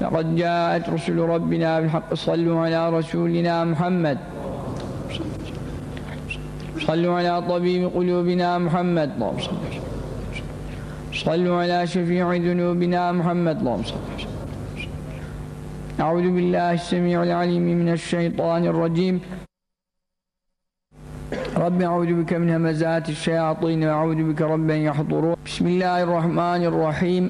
لقد جاءت رسل ربنا بالحق. صلوا على رسولنا محمد. صلوا على طبيب قلوبنا محمد. صلوا على شفيع ذنوبنا محمد. اللهم صل. أعوذ بالله السميع العليم من الشيطان الرجيم. رب أعوذ بك من همزات الشياطين وأعوذ بك رب يحضرون. بسم الله الرحمن الرحيم.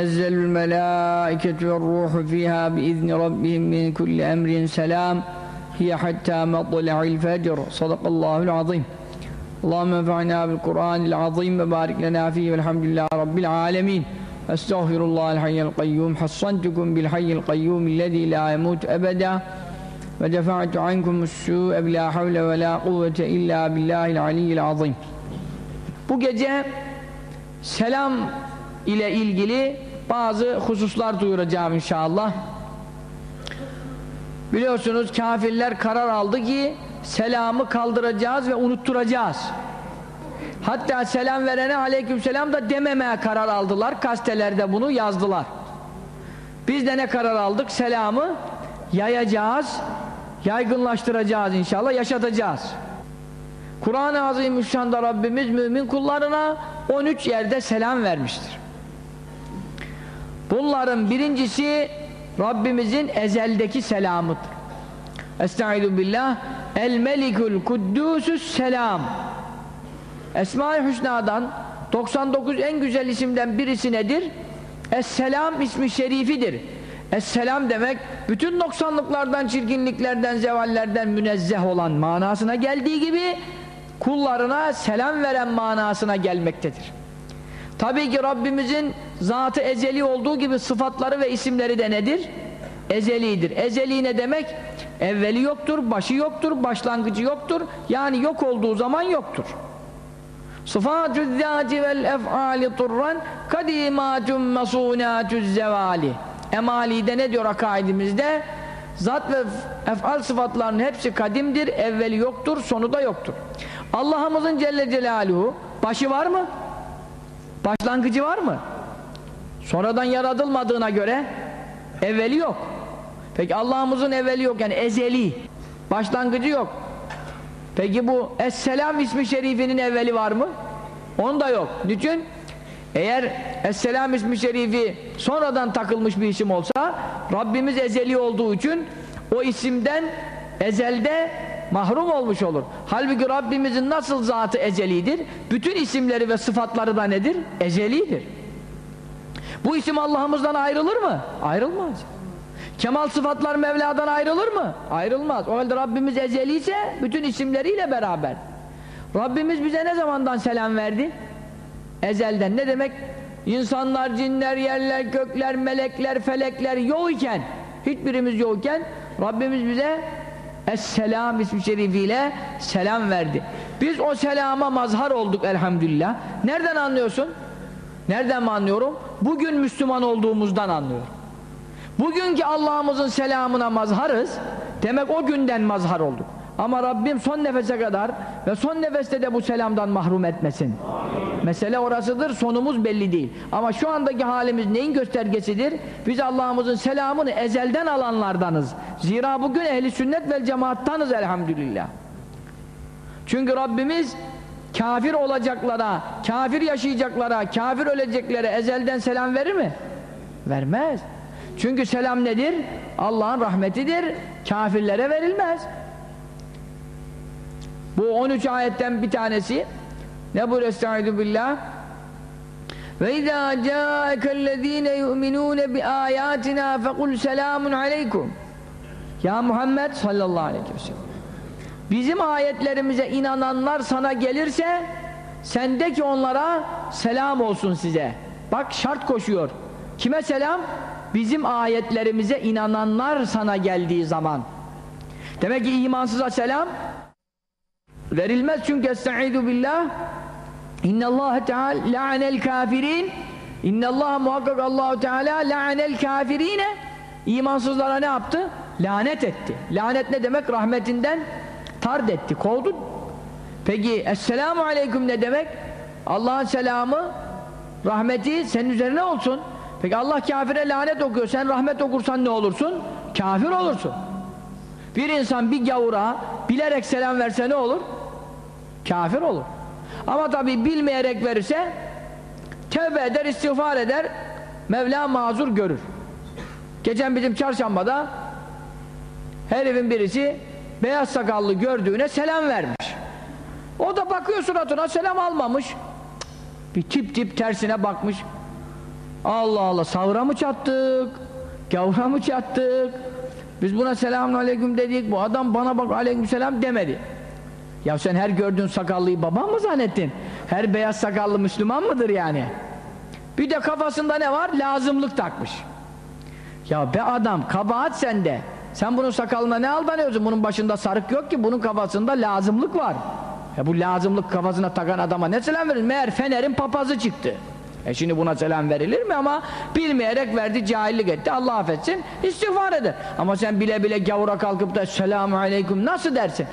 تنزل الملائكة والروح فيها بإذن ربهم من كل أمر سلام. هي حتى مطلع الفجر. صدق الله العظيم. اللهم انفعنا بالقرآن العظيم وبارك لنا فيه والحمد لله رب العالمين. أستغفر الله الحي القيوم. حصنتكم بالحي القيوم الذي لا يموت أبدا. ودفعت عنكم السوء بلا حول ولا قوة إلا بالله العلي العظيم. Bu gece selam ile ilgili bazı hususlar duyuracağım inşallah. Biliyorsunuz kafirler karar aldı ki selamı kaldıracağız ve unutturacağız. Hatta selam verene aleykümselam da dememeye karar aldılar. Gazetelerde bunu yazdılar. Biz de ne karar aldık? Selamı yayacağız, yaygınlaştıracağız inşallah, yaşatacağız. Kur'an-ı Azimüşşan'da Rabbimiz mümin kullarına 13 yerde selam vermiştir. Bunların birincisi Rabbimizin ezeldeki selamıdır. Estaizu billah El melikul kuddusus selam Esma-i Hüsna'dan 99 en güzel isimden birisi nedir? Es-Selam ismi şerifidir. Es-Selam demek bütün noksanlıklardan, çirkinliklerden, zevallerden münezzeh olan manasına geldiği gibi kullarına selam veren manasına gelmektedir. Tabii ki Rabbimizin zatı ezeli olduğu gibi sıfatları ve isimleri de nedir? Ezelidir. Ezeli ne demek? Evveli yoktur, başı yoktur, başlangıcı yoktur. Yani yok olduğu zaman yoktur. Sıfatü zâti vel ef'ali turran kadîmâtun mesûnâtü zevâli Emali'de ne diyor akaidimizde? Zat ve ef'al sıfatlarının hepsi kadimdir, evveli yoktur, sonu da yoktur. Allah'ımızın Celle Celaluhu başı var mı? Başlangıcı var mı? Sonradan yaratılmadığına göre evveli yok. Peki Allah'ımızın evveli yok yani ezeli. Başlangıcı yok. Peki bu Esselam ismi şerifinin evveli var mı? Onda yok. Niçin? Eğer Esselam ismi şerifi sonradan takılmış bir isim olsa Rabbimiz ezeli olduğu için o isimden ezelde mahrum olmuş olur. Halbuki Rabbimizin nasıl zatı ezelidir? Bütün isimleri ve sıfatları da nedir? Ezelidir. Bu isim Allah'ımızdan ayrılır mı? Ayrılmaz. Kemal sıfatlar Mevla'dan ayrılır mı? Ayrılmaz. O halde Rabbimiz ezeli ise bütün isimleriyle beraber. Rabbimiz bize ne zamandan selam verdi? Ezelden. Ne demek? İnsanlar, cinler, yerler, gökler, melekler, felekler yok iken, hiçbirimiz yokken Rabbimiz bize Es-Selam ismi şerifiyle selam verdi. Biz o selama mazhar olduk elhamdülillah. Nereden anlıyorsun? Nereden mi anlıyorum? Bugün Müslüman olduğumuzdan anlıyorum. Bugünkü Allah'ımızın selamına mazharız. Demek o günden mazhar olduk. Ama Rabbim son nefese kadar ve son nefeste de bu selamdan mahrum etmesin. Amin. Mesele orasıdır, sonumuz belli değil. Ama şu andaki halimiz neyin göstergesidir? Biz Allah'ımızın selamını ezelden alanlardanız. Zira bugün ehli sünnet vel cemaattanız elhamdülillah. Çünkü Rabbimiz kafir olacaklara, kafir yaşayacaklara, kafir öleceklere ezelden selam verir mi? Vermez. Çünkü selam nedir? Allah'ın rahmetidir. Kafirlere verilmez. Bu 13 ayetten bir tanesi. Ne bu estaizu billah. Ve izâ câekellezîne yu'minûne bi âyâtinâ fekul selâmun aleykum. Ya Muhammed sallallahu aleyhi ve sellem. Bizim ayetlerimize inananlar sana gelirse sende ki onlara selam olsun size. Bak şart koşuyor. Kime selam? bizim ayetlerimize inananlar sana geldiği zaman. Demek ki imansıza selam verilmez çünkü estaizu billah innallâhe teâlâ la'anel kafirin innallâhe muhakkak Allahu Teala la'anel kafirine imansızlara ne yaptı? lanet etti lanet ne demek? rahmetinden tard etti, kovdu peki esselamu aleyküm ne demek? Allah'ın selamı, rahmeti senin üzerine olsun. Peki Allah kafire lanet okuyor. Sen rahmet okursan ne olursun? Kafir olursun. Bir insan bir gavura bilerek selam verse ne olur? Kafir olur. Ama tabi bilmeyerek verirse tevbe eder, istiğfar eder Mevla mazur görür. Geçen bizim çarşambada herifin birisi beyaz sakallı gördüğüne selam vermiş. O da bakıyor suratına selam almamış. Bir tip tip tersine bakmış. Allah Allah sağıra mı çattık? Gavura mı çattık? Biz buna selamun aleyküm dedik. Bu adam bana bak aleyküm selam demedi. Ya sen her gördüğün sakallıyı baban mı zannettin? Her beyaz sakallı Müslüman mıdır yani? Bir de kafasında ne var? Lazımlık takmış. Ya be adam kabahat sende. Sen bunun sakalına ne aldanıyorsun? Bunun başında sarık yok ki bunun kafasında lazımlık var. Ya bu lazımlık kafasına takan adama ne selam verir? Meğer Fener'in papazı çıktı. E şimdi buna selam verilir mi ama bilmeyerek verdi, cahillik etti. Allah affetsin, istiğfar eder. Ama sen bile bile gavura kalkıp da selamu aleyküm nasıl dersin?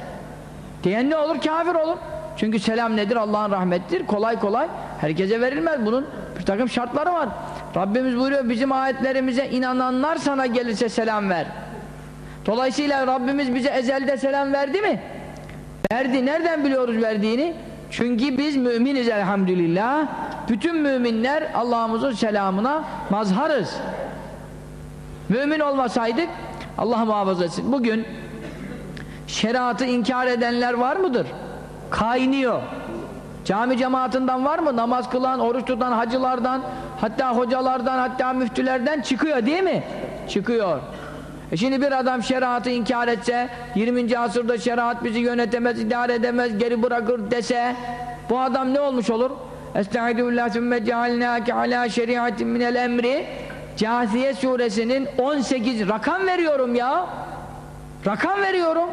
Diyen ne olur? Kafir olur. Çünkü selam nedir? Allah'ın rahmettir. Kolay kolay herkese verilmez. Bunun bir takım şartları var. Rabbimiz buyuruyor bizim ayetlerimize inananlar sana gelirse selam ver. Dolayısıyla Rabbimiz bize ezelde selam verdi mi? Verdi. Nereden biliyoruz verdiğini? Çünkü biz müminiz elhamdülillah. Bütün müminler Allah'ımızın selamına mazharız. Mümin olmasaydık Allah muhafaza etsin. Bugün şeriatı inkar edenler var mıdır? Kaynıyor. Cami cemaatinden var mı? Namaz kılan, oruç tutan hacılardan, hatta hocalardan, hatta müftülerden çıkıyor değil mi? Çıkıyor. E şimdi bir adam şeriatı inkar etse, 20. asırda şeriat bizi yönetemez, idare edemez, geri bırakır dese, bu adam ne olmuş olur? Estaizu billah sümme cealnâke alâ şeriatin minel emri Câsiye suresinin 18 rakam veriyorum ya rakam veriyorum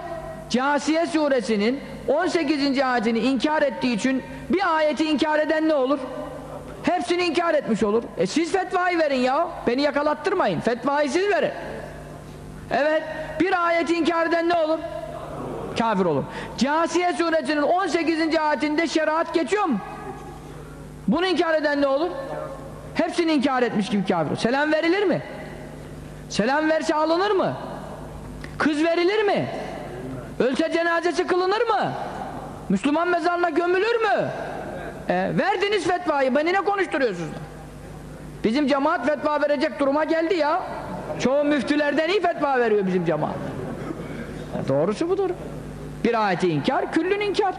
Câsiye suresinin 18. ayetini inkar ettiği için bir ayeti inkar eden ne olur? Hepsini inkar etmiş olur. E siz fetvayı verin ya. Beni yakalattırmayın. Fetvayı siz verin. Evet. Bir ayeti inkar eden ne olur? Kafir olur. Câsiye suresinin 18. ayetinde şeriat geçiyor mu? Bunu inkar eden ne olur? Hepsini inkar etmiş gibi kafir olur. Selam verilir mi? Selam verse alınır mı? Kız verilir mi? Ölse cenazesi kılınır mı? Müslüman mezarına gömülür mü? E, verdiniz fetvayı, beni ne konuşturuyorsunuz? Bizim cemaat fetva verecek duruma geldi ya. Çoğu müftülerden iyi fetva veriyor bizim cemaat. E, doğrusu budur. Bir ayeti inkar, küllün inkar.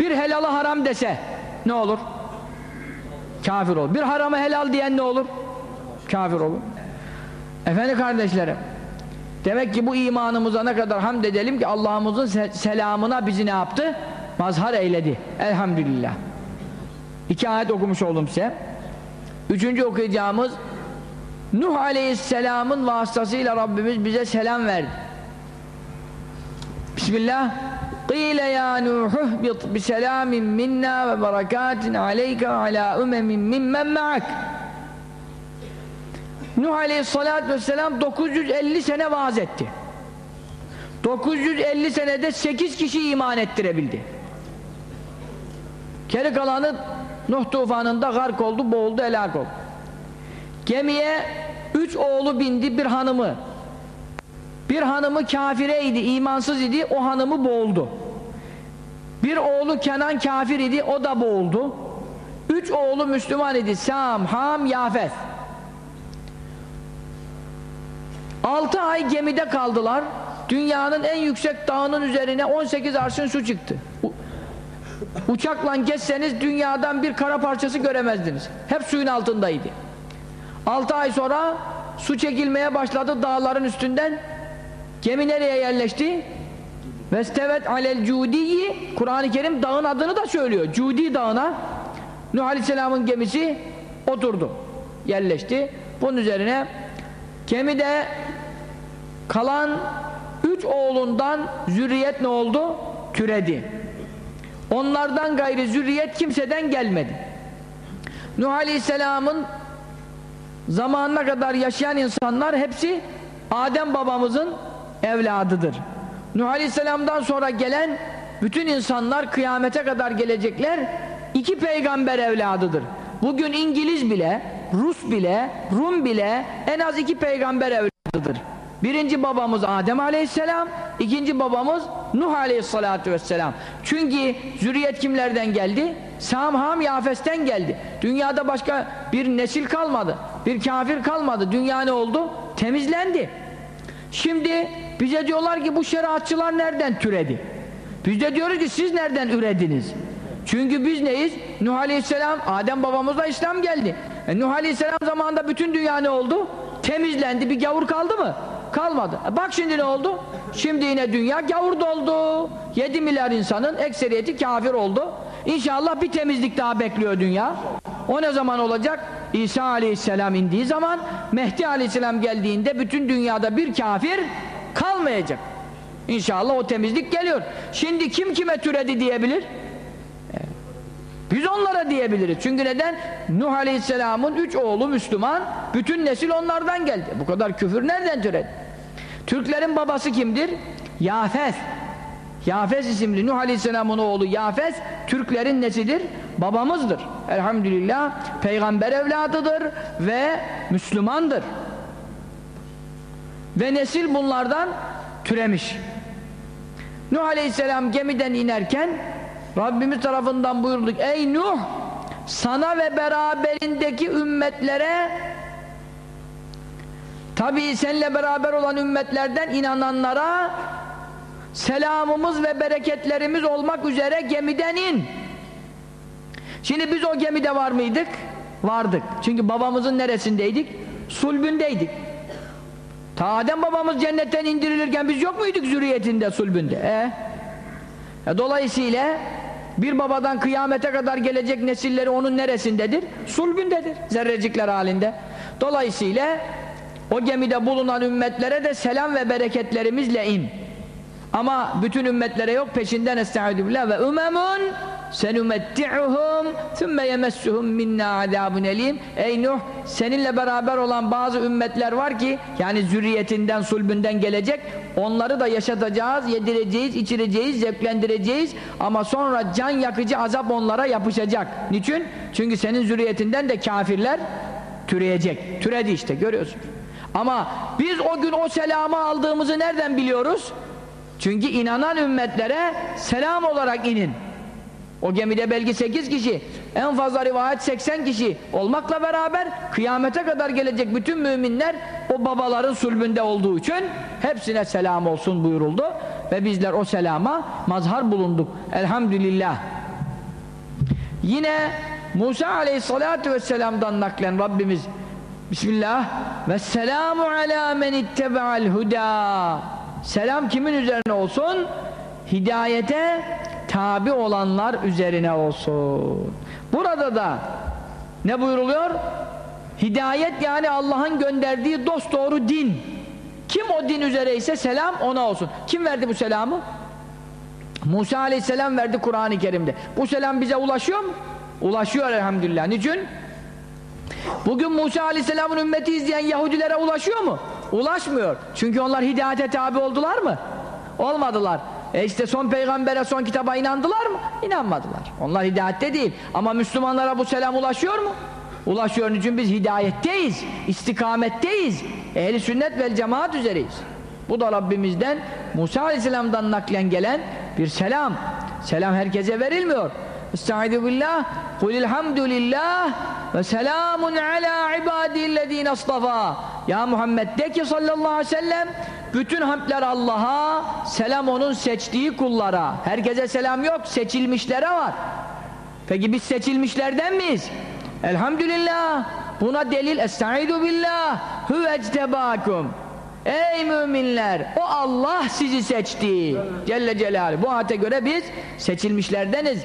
Bir helalı haram dese ne olur? Kafir olur. Bir haramı helal diyen ne olur? Kafir olur. Efendim kardeşlerim, demek ki bu imanımıza ne kadar hamd edelim ki Allah'ımızın se selamına bizi ne yaptı? Mazhar eyledi. Elhamdülillah. İki ayet okumuş oldum size. Üçüncü okuyacağımız Nuh Aleyhisselam'ın vasıtasıyla Rabbimiz bize selam verdi. Bismillah. قِيلَ يَا نُوحُ اهْبِطْ بِسَلَامٍ مِنَّا وَبَرَكَاتٍ عَلَيْكَ وَعَلَى أُمَمٍ مِمَّنْ مَعَكَ Nuh Aleyhisselatü Vesselam 950 sene vaaz etti. 950 senede 8 kişi iman ettirebildi. Geri kalanı Nuh tufanında gark oldu, boğuldu, helak oldu. Gemiye üç oğlu bindi, bir hanımı. Bir hanımı kafireydi, imansız idi, o hanımı boğuldu. Bir oğlu Kenan kafir idi, o da boğuldu. Üç oğlu Müslüman idi, Sam, Ham, Yafet. Altı ay gemide kaldılar. Dünyanın en yüksek dağının üzerine 18 arşın su çıktı. U uçakla geçseniz dünyadan bir kara parçası göremezdiniz. Hep suyun altındaydı. Altı ay sonra su çekilmeye başladı dağların üstünden. Gemi nereye yerleşti? Vestevet alel cudiyi Kur'an-ı Kerim dağın adını da söylüyor. Cudi dağına Nuh Aleyhisselam'ın gemisi oturdu. Yerleşti. Bunun üzerine gemide kalan üç oğlundan zürriyet ne oldu? Türedi. Onlardan gayri zürriyet kimseden gelmedi. Nuh Aleyhisselam'ın zamanına kadar yaşayan insanlar hepsi Adem babamızın evladıdır. Nuh Aleyhisselam'dan sonra gelen bütün insanlar kıyamete kadar gelecekler iki peygamber evladıdır. Bugün İngiliz bile, Rus bile, Rum bile en az iki peygamber evladıdır. Birinci babamız Adem aleyhisselam, ikinci babamız Nuh aleyhissalatu vesselam. Çünkü zürriyet kimlerden geldi? Sam, Ham, Yafes'ten geldi. Dünyada başka bir nesil kalmadı. Bir kafir kalmadı. Dünya ne oldu? Temizlendi. Şimdi bize diyorlar ki bu şeriatçılar nereden türedi? Biz de diyoruz ki siz nereden ürediniz? Çünkü biz neyiz? Nuh Aleyhisselam, Adem babamızla İslam geldi. E, Nuh Aleyhisselam zamanında bütün dünya ne oldu? Temizlendi. Bir gavur kaldı mı? Kalmadı. E, bak şimdi ne oldu? Şimdi yine dünya gavur doldu. 7 milyar insanın ekseriyeti kafir oldu. İnşallah bir temizlik daha bekliyor dünya. O ne zaman olacak? İsa Aleyhisselam indiği zaman Mehdi Aleyhisselam geldiğinde bütün dünyada bir kafir kalmayacak. İnşallah o temizlik geliyor. Şimdi kim kime türedi diyebilir? Biz onlara diyebiliriz. Çünkü neden? Nuh Aleyhisselam'ın üç oğlu Müslüman, bütün nesil onlardan geldi. Bu kadar küfür nereden türedi? Türklerin babası kimdir? Yafes. Yafes isimli Nuh Aleyhisselam'ın oğlu Yafes, Türklerin nesidir? Babamızdır. Elhamdülillah, peygamber evladıdır ve Müslümandır. Ve nesil bunlardan türemiş. Nuh Aleyhisselam gemiden inerken Rabbimiz tarafından buyurduk ey Nuh sana ve beraberindeki ümmetlere tabi seninle beraber olan ümmetlerden inananlara selamımız ve bereketlerimiz olmak üzere gemiden in şimdi biz o gemide var mıydık? vardık çünkü babamızın neresindeydik? sulbündeydik ta Adem babamız cennetten indirilirken biz yok muyduk zürriyetinde sulbünde? E? E, dolayısıyla bir babadan kıyamete kadar gelecek nesilleri onun neresindedir? Sulbündedir. Zerrecikler halinde. Dolayısıyla o gemide bulunan ümmetlere de selam ve bereketlerimizle in. Ama bütün ümmetlere yok peşinden estaizu billah ve umemun senumetti'uhum thumme yemessuhum minna azabun elim ey Nuh seninle beraber olan bazı ümmetler var ki yani zürriyetinden sulbünden gelecek onları da yaşatacağız yedireceğiz içireceğiz zevklendireceğiz ama sonra can yakıcı azap onlara yapışacak niçin? çünkü senin zürriyetinden de kafirler türeyecek türedi işte görüyorsun ama biz o gün o selamı aldığımızı nereden biliyoruz? Çünkü inanan ümmetlere selam olarak inin. O gemide belki 8 kişi, en fazla rivayet 80 kişi olmakla beraber kıyamete kadar gelecek bütün müminler o babaların sulbünde olduğu için hepsine selam olsun buyuruldu ve bizler o selama mazhar bulunduk. Elhamdülillah. Yine Musa aleyhissalatu vesselam'dan naklen Rabbimiz Bismillah ve selamu ala men ittebe'al huda Selam kimin üzerine olsun? Hidayete tabi olanlar üzerine olsun. Burada da ne buyuruluyor? Hidayet yani Allah'ın gönderdiği dost doğru din. Kim o din üzere ise selam ona olsun. Kim verdi bu selamı? Musa aleyhisselam verdi Kur'an-ı Kerim'de. Bu selam bize ulaşıyor mu? Ulaşıyor elhamdülillah. Niçin? Bugün Musa aleyhisselamın ümmeti izleyen Yahudilere ulaşıyor mu? Ulaşmıyor. Çünkü onlar hidayete tabi oldular mı? Olmadılar. E işte son peygambere, son kitaba inandılar mı? İnanmadılar. Onlar hidayette değil. Ama Müslümanlara bu selam ulaşıyor mu? Ulaşıyor. Çünkü biz hidayetteyiz. istikametteyiz. Ehli sünnet vel cemaat üzereyiz. Bu da Rabbimizden Musa aleyhisselamdan naklen gelen bir selam. Selam herkese verilmiyor. Estaizu billah. Kulilhamdülillah ve selamun ala ibadillezine astafa. Ya Muhammed de ki sallallahu aleyhi ve sellem bütün hamdler Allah'a, selam onun seçtiği kullara. Herkese selam yok, seçilmişlere var. Peki biz seçilmişlerden miyiz? Elhamdülillah. Buna delil Estaizu billah. Hüvectebâkum. Ey müminler! O Allah sizi seçti. Celle Celaluhu. Bu ayete göre biz seçilmişlerdeniz.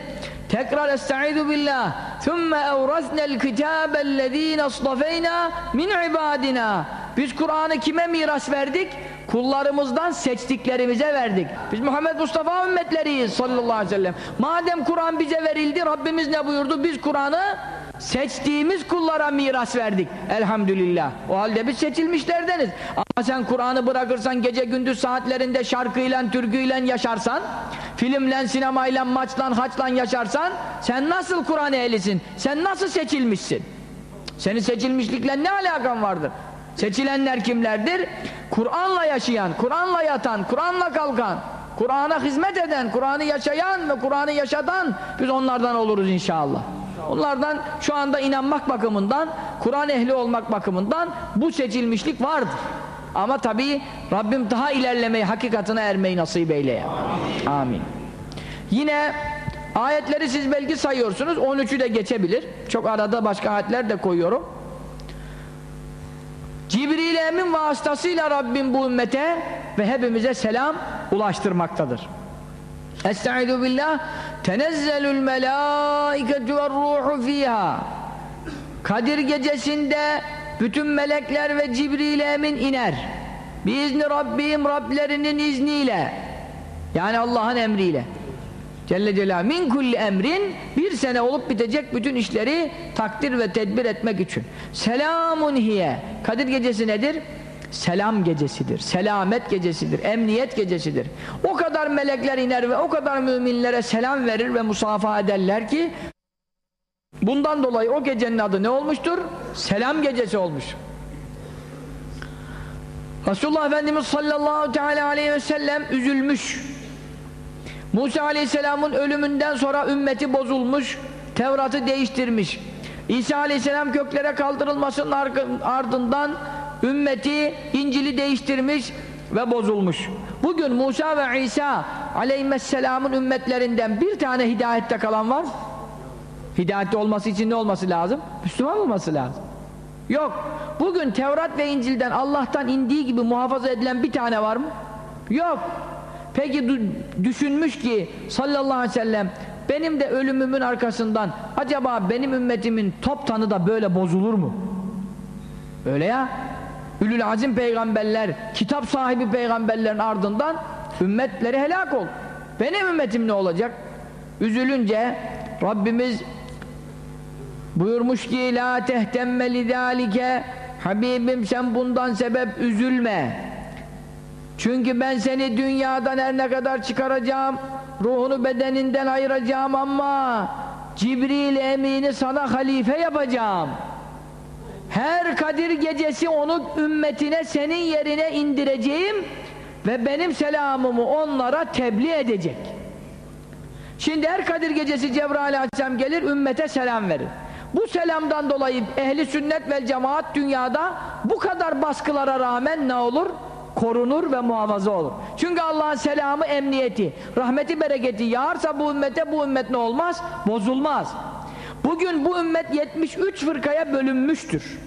Tekrar estaizu billah. Thumma evraznel kitabellezîne astafeyna min ibadina. Biz Kur'an'ı kime miras verdik? Kullarımızdan seçtiklerimize verdik. Biz Muhammed Mustafa ümmetleriyiz sallallahu aleyhi ve sellem. Madem Kur'an bize verildi, Rabbimiz ne buyurdu? Biz Kur'an'ı seçtiğimiz kullara miras verdik. Elhamdülillah. O halde biz seçilmişlerdeniz. Ama sen Kur'an'ı bırakırsan gece gündüz saatlerinde şarkıyla, türküyle yaşarsan filmle, sinemayla, maçla, haçla yaşarsan sen nasıl Kur'an ehlisin? Sen nasıl seçilmişsin? Senin seçilmişlikle ne alakan vardır? Seçilenler kimlerdir? Kur'an'la yaşayan, Kur'an'la yatan, Kur'an'la kalkan, Kur'an'a hizmet eden, Kur'an'ı yaşayan ve Kur'an'ı yaşatan biz onlardan oluruz inşallah. Onlardan şu anda inanmak bakımından, Kur'an ehli olmak bakımından bu seçilmişlik vardır. Ama tabii Rabbim daha ilerlemeyi, hakikatine ermeyi nasip eyleye. Amin. Yine ayetleri siz belki sayıyorsunuz, 13'ü de geçebilir. Çok arada başka ayetler de koyuyorum. Cibril Emin vasıtasıyla Rabbim bu ümmete ve hepimize selam ulaştırmaktadır. Estaizu billah tenezzelül melâiketu ve ruhu fiha Kadir gecesinde bütün melekler ve Cibril Emin iner. Biizni Rabbim Rablerinin izniyle yani Allah'ın emriyle. Celle Celaluhu min kulli emrin bir sene olup bitecek bütün işleri takdir ve tedbir etmek için. Selamun hiye. Kadir gecesi nedir? Selam gecesidir. Selamet gecesidir. Emniyet gecesidir. O kadar melekler iner ve o kadar müminlere selam verir ve musafaha ederler ki bundan dolayı o gecenin adı ne olmuştur? Selam gecesi olmuş. Resulullah Efendimiz sallallahu teala aleyhi ve sellem üzülmüş. Musa aleyhisselamın ölümünden sonra ümmeti bozulmuş, Tevrat'ı değiştirmiş. İsa aleyhisselam köklere kaldırılmasının ardından ümmeti İncil'i değiştirmiş ve bozulmuş. Bugün Musa ve İsa aleyhisselamın ümmetlerinden bir tane hidayette kalan var? Hidayette olması için ne olması lazım? Müslüman olması lazım. Yok. Bugün Tevrat ve İncil'den Allah'tan indiği gibi muhafaza edilen bir tane var mı? Yok. Peki düşünmüş ki sallallahu aleyhi ve sellem benim de ölümümün arkasından acaba benim ümmetimin toptanı da böyle bozulur mu? Öyle ya. Ülül azim peygamberler, kitap sahibi peygamberlerin ardından ümmetleri helak ol. Benim ümmetim ne olacak? Üzülünce Rabbimiz buyurmuş ki la tehtemme lidalike Habibim sen bundan sebep üzülme. Çünkü ben seni dünyadan her ne kadar çıkaracağım, ruhunu bedeninden ayıracağım ama Cibril emini sana halife yapacağım. Her Kadir gecesi onu ümmetine senin yerine indireceğim ve benim selamımı onlara tebliğ edecek. Şimdi her Kadir gecesi Cebrail Aleyhisselam gelir ümmete selam verir. Bu selamdan dolayı ehli sünnet vel cemaat dünyada bu kadar baskılara rağmen ne olur? korunur ve muhafaza olur. Çünkü Allah'ın selamı, emniyeti, rahmeti, bereketi yağarsa bu ümmete bu ümmet ne olmaz? Bozulmaz. Bugün bu ümmet 73 fırkaya bölünmüştür.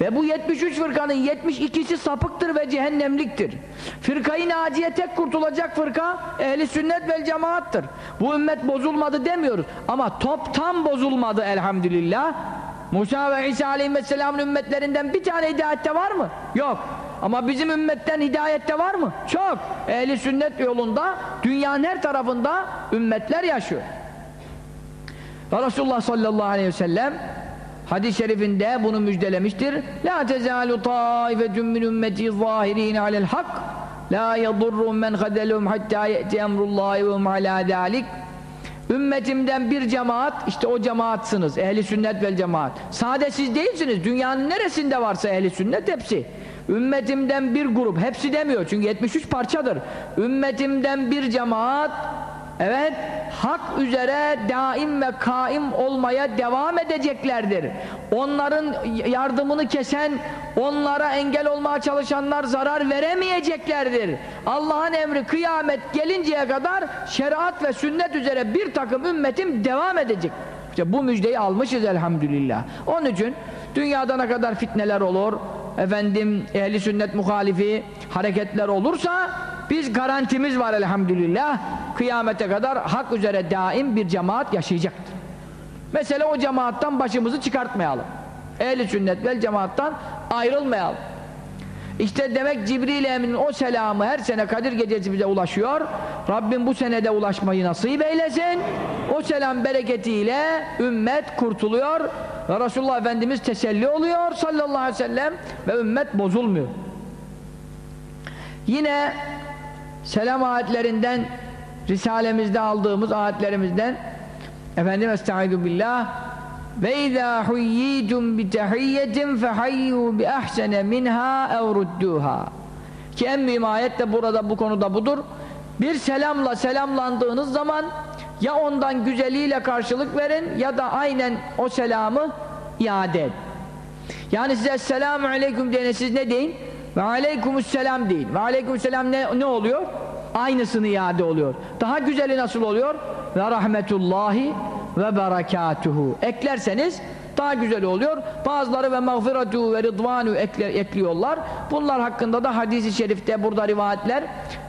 Ve bu 73 fırkanın 72'si sapıktır ve cehennemliktir. Fırkayı naciye tek kurtulacak fırka ehli sünnet vel cemaattır. Bu ümmet bozulmadı demiyoruz. Ama toptan bozulmadı elhamdülillah. Musa ve İsa aleyhisselamın ümmetlerinden bir tane hidayette var mı? Yok. Ama bizim ümmetten hidayette var mı? Çok. Ehli sünnet yolunda dünyanın her tarafında ümmetler yaşıyor. Ve Resulullah sallallahu aleyhi ve sellem hadis-i şerifinde bunu müjdelemiştir. La tezalu taifetun min ümmeti zahirin alel hak la yadurrum men hadelum hatta ye'ti emrullahi ve ala zalik Ümmetimden bir cemaat, işte o cemaatsınız, ehli sünnet vel cemaat. Sade siz değilsiniz, dünyanın neresinde varsa ehli sünnet hepsi. Ümmetimden bir grup, hepsi demiyor çünkü 73 parçadır. Ümmetimden bir cemaat, evet, hak üzere daim ve kaim olmaya devam edeceklerdir. Onların yardımını kesen, onlara engel olmaya çalışanlar zarar veremeyeceklerdir. Allah'ın emri kıyamet gelinceye kadar şeriat ve sünnet üzere bir takım ümmetim devam edecek. İşte bu müjdeyi almışız elhamdülillah. Onun için dünyada ne kadar fitneler olur, efendim ehli sünnet muhalifi hareketler olursa biz garantimiz var elhamdülillah kıyamete kadar hak üzere daim bir cemaat yaşayacaktır. Mesela o cemaattan başımızı çıkartmayalım. Ehli sünnet vel cemaattan ayrılmayalım. İşte demek Cibril Emin'in o selamı her sene Kadir Gecesi bize ulaşıyor. Rabbim bu senede ulaşmayı nasip eylesin. O selam bereketiyle ümmet kurtuluyor ve Resulullah Efendimiz teselli oluyor sallallahu aleyhi ve sellem ve ümmet bozulmuyor. Yine selam ayetlerinden Risalemizde aldığımız ayetlerimizden efendim estaizu billah ve izâ huyyitum bi tehiyyetin fehayyu bi ahsene minha ev rudduha ki en mühim ayet de burada bu konuda budur. Bir selamla selamlandığınız zaman ya ondan güzeliyle karşılık verin ya da aynen o selamı iade edin. Yani size selamu aleyküm diyene siz ne deyin? Ve aleykümselam deyin. Ve aleykümselam ne, ne oluyor? Aynısını iade oluyor. Daha güzeli nasıl oluyor? Ve rahmetullahi ve berekatuhu. Eklerseniz daha güzel oluyor. Bazıları ve mağfiratu ve rıdvanu ekle, ekliyorlar. Bunlar hakkında da hadisi şerifte burada rivayetler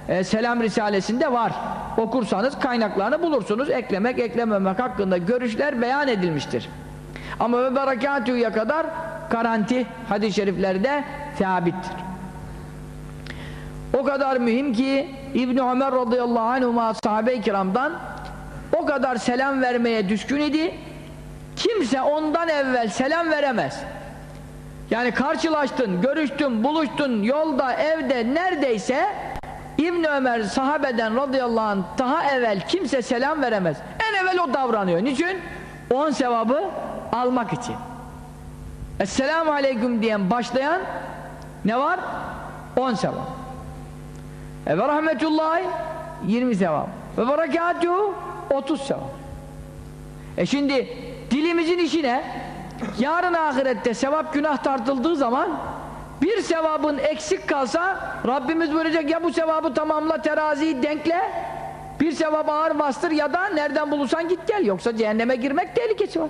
e, Selam Risalesinde var. Okursanız kaynaklarını bulursunuz. Eklemek, eklememek hakkında görüşler beyan edilmiştir. Ama ve berekatuhu'ya kadar garanti hadis-i şeriflerde sabittir. O kadar mühim ki İbn Ömer radıyallahu anhuma sahabe-i kiramdan o kadar selam vermeye düşkün idi. Kimse ondan evvel selam veremez. Yani karşılaştın, görüştün, buluştun, yolda, evde, neredeyse İbn Ömer sahabeden radıyallahu anh daha evvel kimse selam veremez. En evvel o davranıyor. Niçin? On sevabı almak için. Esselamu Aleyküm diyen başlayan ne var? 10 sevap. E ve rahmetullahi 20 sevap. Ve berekatuhu 30 sevap. E şimdi dilimizin işine yarın ahirette sevap günah tartıldığı zaman bir sevabın eksik kalsa Rabbimiz buyuracak ya bu sevabı tamamla teraziyi denkle bir sevap ağır bastır ya da nereden bulursan git gel yoksa cehenneme girmek tehlikesi var.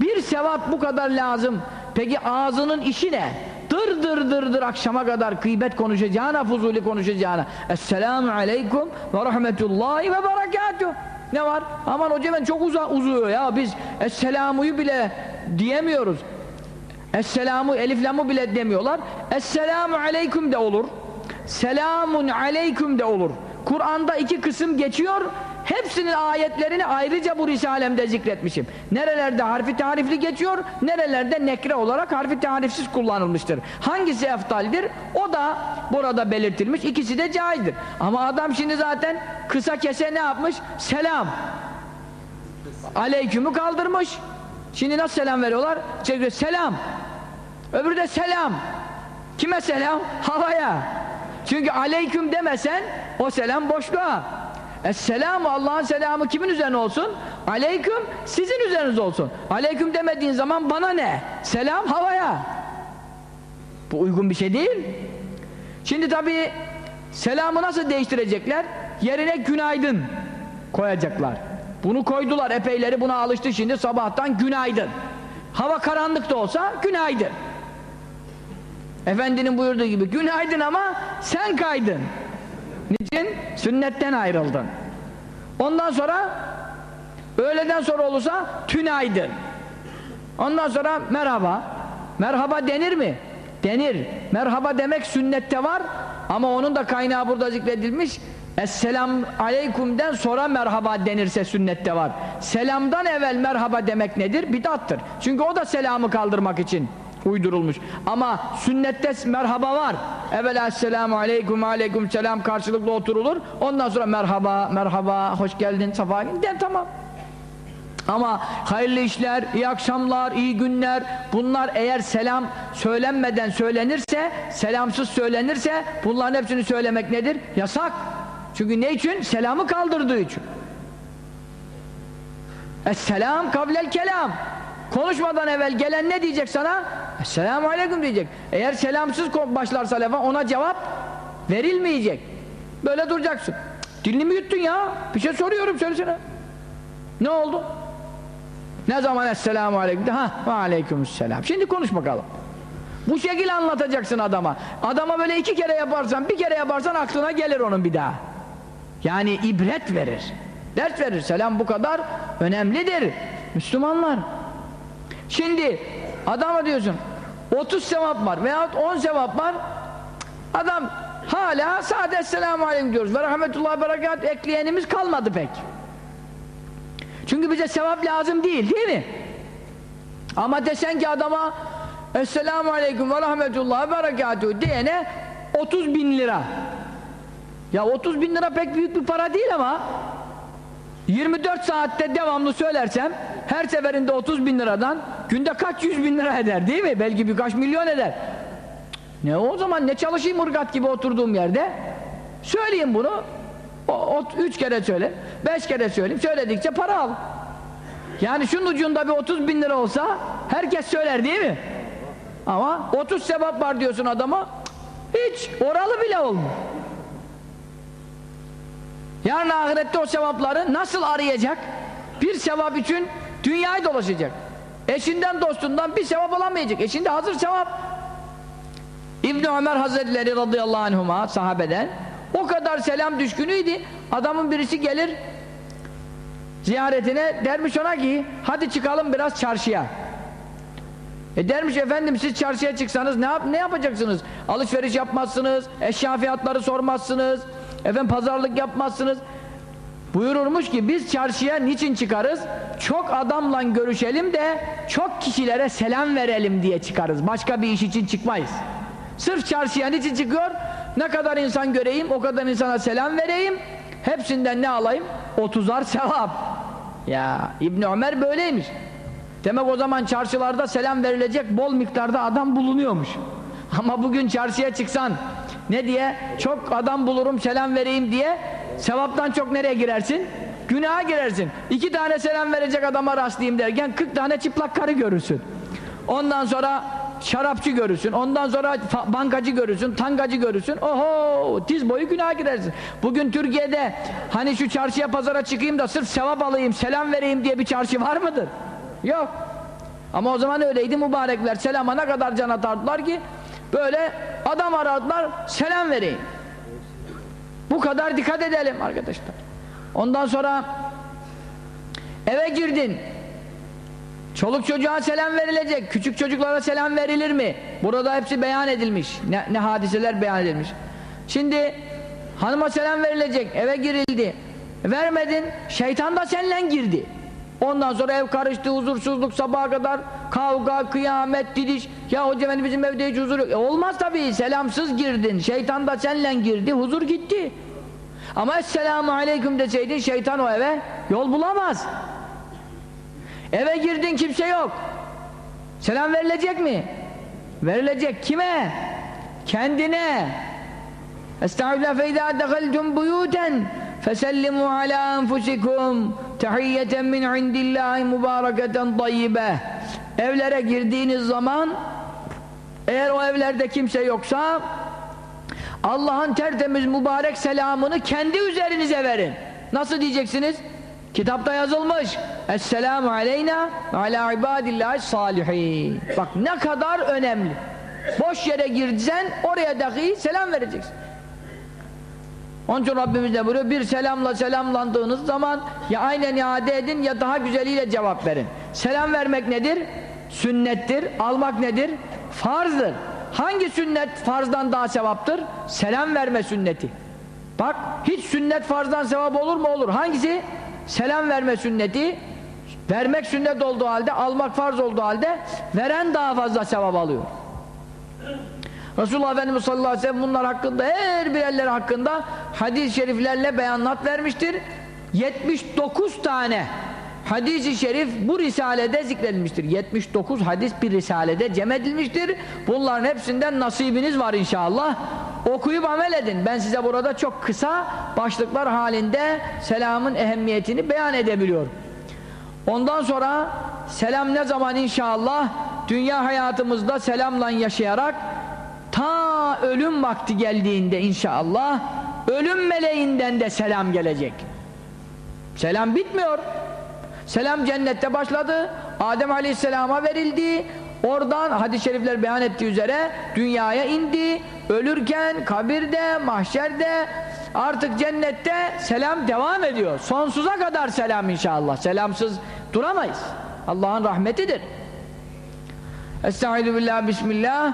Bir sevap bu kadar lazım. Peki ağzının işi ne? Dır dır dır dır akşama kadar gıybet konuşacağına, fuzuli konuşacağına. Esselamu aleyküm ve rahmetullahi ve berekatuhu. Ne var? Aman hoca ben çok uza uzuyor ya biz Esselamu'yu bile diyemiyoruz. Esselamu eliflamı bile demiyorlar. Esselamu aleyküm de olur. Selamun aleyküm de olur. Kur'an'da iki kısım geçiyor. Hepsinin ayetlerini ayrıca bu risalemde zikretmişim. Nerelerde harfi tarifli geçiyor, nerelerde nekre olarak harfi tarifsiz kullanılmıştır. Hangisi eftaldir? O da burada belirtilmiş. İkisi de caizdir. Ama adam şimdi zaten kısa kese ne yapmış? Selam. Aleykümü kaldırmış. Şimdi nasıl selam veriyorlar? Çeviriyor, selam. Öbürü de selam. Kime selam? Havaya. Çünkü aleyküm demesen o selam boşluğa. Esselamu Allah'ın selamı kimin üzerine olsun? Aleyküm sizin üzeriniz olsun. Aleyküm demediğin zaman bana ne? Selam havaya. Bu uygun bir şey değil. Şimdi tabii selamı nasıl değiştirecekler? Yerine günaydın koyacaklar. Bunu koydular epeyleri buna alıştı şimdi sabahtan günaydın. Hava karanlık da olsa günaydın. Efendinin buyurduğu gibi günaydın ama sen kaydın. Niçin? Sünnetten ayrıldın. Ondan sonra öğleden sonra olursa tünaydın. Ondan sonra merhaba. Merhaba denir mi? Denir. Merhaba demek sünnette var ama onun da kaynağı burada zikredilmiş. Esselam aleykümden sonra merhaba denirse sünnette var. Selamdan evvel merhaba demek nedir? Bidattır. Çünkü o da selamı kaldırmak için uydurulmuş. Ama sünnette merhaba var. Evvela esselamu aleyküm aleyküm selam karşılıklı oturulur. Ondan sonra merhaba, merhaba, hoş geldin, safa de tamam. Ama hayırlı işler, iyi akşamlar, iyi günler bunlar eğer selam söylenmeden söylenirse, selamsız söylenirse bunların hepsini söylemek nedir? Yasak. Çünkü ne için? Selamı kaldırdığı için. Esselam kavlel kelam. Konuşmadan evvel gelen ne diyecek sana? Esselamu aleyküm diyecek. Eğer selamsız başlarsa lafa ona cevap verilmeyecek. Böyle duracaksın. Dilini mi yuttun ya? Bir şey soruyorum söylesene. Ne oldu? Ne zaman esselamu aleyküm? Ha ve aleykümselam. Şimdi konuş bakalım. Bu şekilde anlatacaksın adama. Adama böyle iki kere yaparsan, bir kere yaparsan aklına gelir onun bir daha. Yani ibret verir. Ders verir. Selam bu kadar önemlidir. Müslümanlar. Şimdi adama diyorsun 30 sevap var veyahut 10 sevap var. Adam hala sade selamu aleyküm diyoruz. Ve rahmetullahi berekat ekleyenimiz kalmadı pek. Çünkü bize sevap lazım değil değil mi? ama desen ki adama esselamu aleyküm ve rahmetullahi berekatuhu diyene 30 bin lira. Ya 30 bin lira pek büyük bir para değil ama 24 saatte devamlı söylersem her seferinde 30 bin liradan günde kaç yüz bin lira eder değil mi? Belki birkaç milyon eder. Ne o zaman ne çalışayım ırgat gibi oturduğum yerde? Söyleyeyim bunu. O, o, üç kere söyle, beş kere söyleyeyim. Söyledikçe para al. Yani şunun ucunda bir 30 bin lira olsa herkes söyler değil mi? Ama 30 sevap var diyorsun adama hiç oralı bile olmuyor. Yarın ahirette o sevapları nasıl arayacak? Bir sevap için dünyayı dolaşacak. Eşinden dostundan bir sevap alamayacak. Eşinde hazır sevap. İbn Ömer Hazretleri radıyallahu anhuma sahabeden o kadar selam düşkünüydü. Adamın birisi gelir ziyaretine dermiş ona ki hadi çıkalım biraz çarşıya. E dermiş efendim siz çarşıya çıksanız ne, yap ne yapacaksınız? Alışveriş yapmazsınız, eşya fiyatları sormazsınız, efendim pazarlık yapmazsınız. Buyururmuş ki biz çarşıya niçin çıkarız? Çok adamla görüşelim de çok kişilere selam verelim diye çıkarız. Başka bir iş için çıkmayız. Sırf çarşıya niçin çıkıyor? Ne kadar insan göreyim, o kadar insana selam vereyim. Hepsinden ne alayım? Otuzar sevap. Ya İbn Ömer böyleymiş. Demek o zaman çarşılarda selam verilecek bol miktarda adam bulunuyormuş. Ama bugün çarşıya çıksan ne diye? Çok adam bulurum selam vereyim diye sevaptan çok nereye girersin? Günaha girersin. İki tane selam verecek adama rastlayayım derken 40 tane çıplak karı görürsün. Ondan sonra şarapçı görürsün, ondan sonra bankacı görürsün, tangacı görürsün, oho diz boyu günah girersin. Bugün Türkiye'de hani şu çarşıya pazara çıkayım da sırf sevap alayım, selam vereyim diye bir çarşı var mıdır? Yok. Ama o zaman öyleydi mübarekler selama ne kadar can atardılar ki böyle adam aradılar selam vereyim. Bu kadar dikkat edelim arkadaşlar. Ondan sonra eve girdin Çoluk çocuğa selam verilecek. Küçük çocuklara selam verilir mi? Burada hepsi beyan edilmiş. Ne, ne hadiseler beyan edilmiş. Şimdi hanıma selam verilecek. Eve girildi. Vermedin. Şeytan da seninle girdi. Ondan sonra ev karıştı, huzursuzluk sabaha kadar kavga, kıyamet, didiş. Ya hoca bizim evde hiç huzur yok. E olmaz tabii. Selamsız girdin. Şeytan da seninle girdi. Huzur gitti. Ama esselamu aleyküm deseydin şeytan o eve yol bulamaz. Eve girdin kimse yok. Selam verilecek mi? Verilecek. Kime? Kendine. Estağfirullah fe izâ dehaltum buyûten fesellimû alâ enfusikum tehiyyeten min indillâhi mübâreketen tayyibeh Evlere girdiğiniz zaman eğer o evlerde kimse yoksa Allah'ın tertemiz mübarek selamını kendi üzerinize verin. Nasıl diyeceksiniz? Kitapta yazılmış. Esselamu aleyna ala ibadillahi salihin. Bak ne kadar önemli. Boş yere girdiysen oraya dahi selam vereceksin. Onun için Rabbimiz de buyuruyor bir selamla selamlandığınız zaman ya aynen iade edin ya daha güzeliyle cevap verin. Selam vermek nedir? Sünnettir. Almak nedir? Farzdır. Hangi sünnet farzdan daha sevaptır? Selam verme sünneti. Bak hiç sünnet farzdan sevap olur mu? Olur. Hangisi? selam verme sünneti vermek sünnet olduğu halde almak farz olduğu halde veren daha fazla sevap alıyor Resulullah Efendimiz sallallahu aleyhi ve sellem bunlar hakkında her birerleri hakkında hadis-i şeriflerle beyanat vermiştir. 79 tane hadis-i şerif bu risalede zikredilmiştir. 79 hadis bir risalede cem edilmiştir. Bunların hepsinden nasibiniz var inşallah. Okuyup amel edin. Ben size burada çok kısa başlıklar halinde selamın ehemmiyetini beyan edebiliyorum. Ondan sonra selam ne zaman inşallah? Dünya hayatımızda selamla yaşayarak ölüm vakti geldiğinde inşallah ölüm meleğinden de selam gelecek. Selam bitmiyor. Selam cennette başladı Adem aleyhisselama verildi oradan hadis-i şerifler beyan ettiği üzere dünyaya indi ölürken kabirde mahşerde artık cennette selam devam ediyor. Sonsuza kadar selam inşallah. Selamsız duramayız. Allah'ın rahmetidir. Estaizu billah bismillah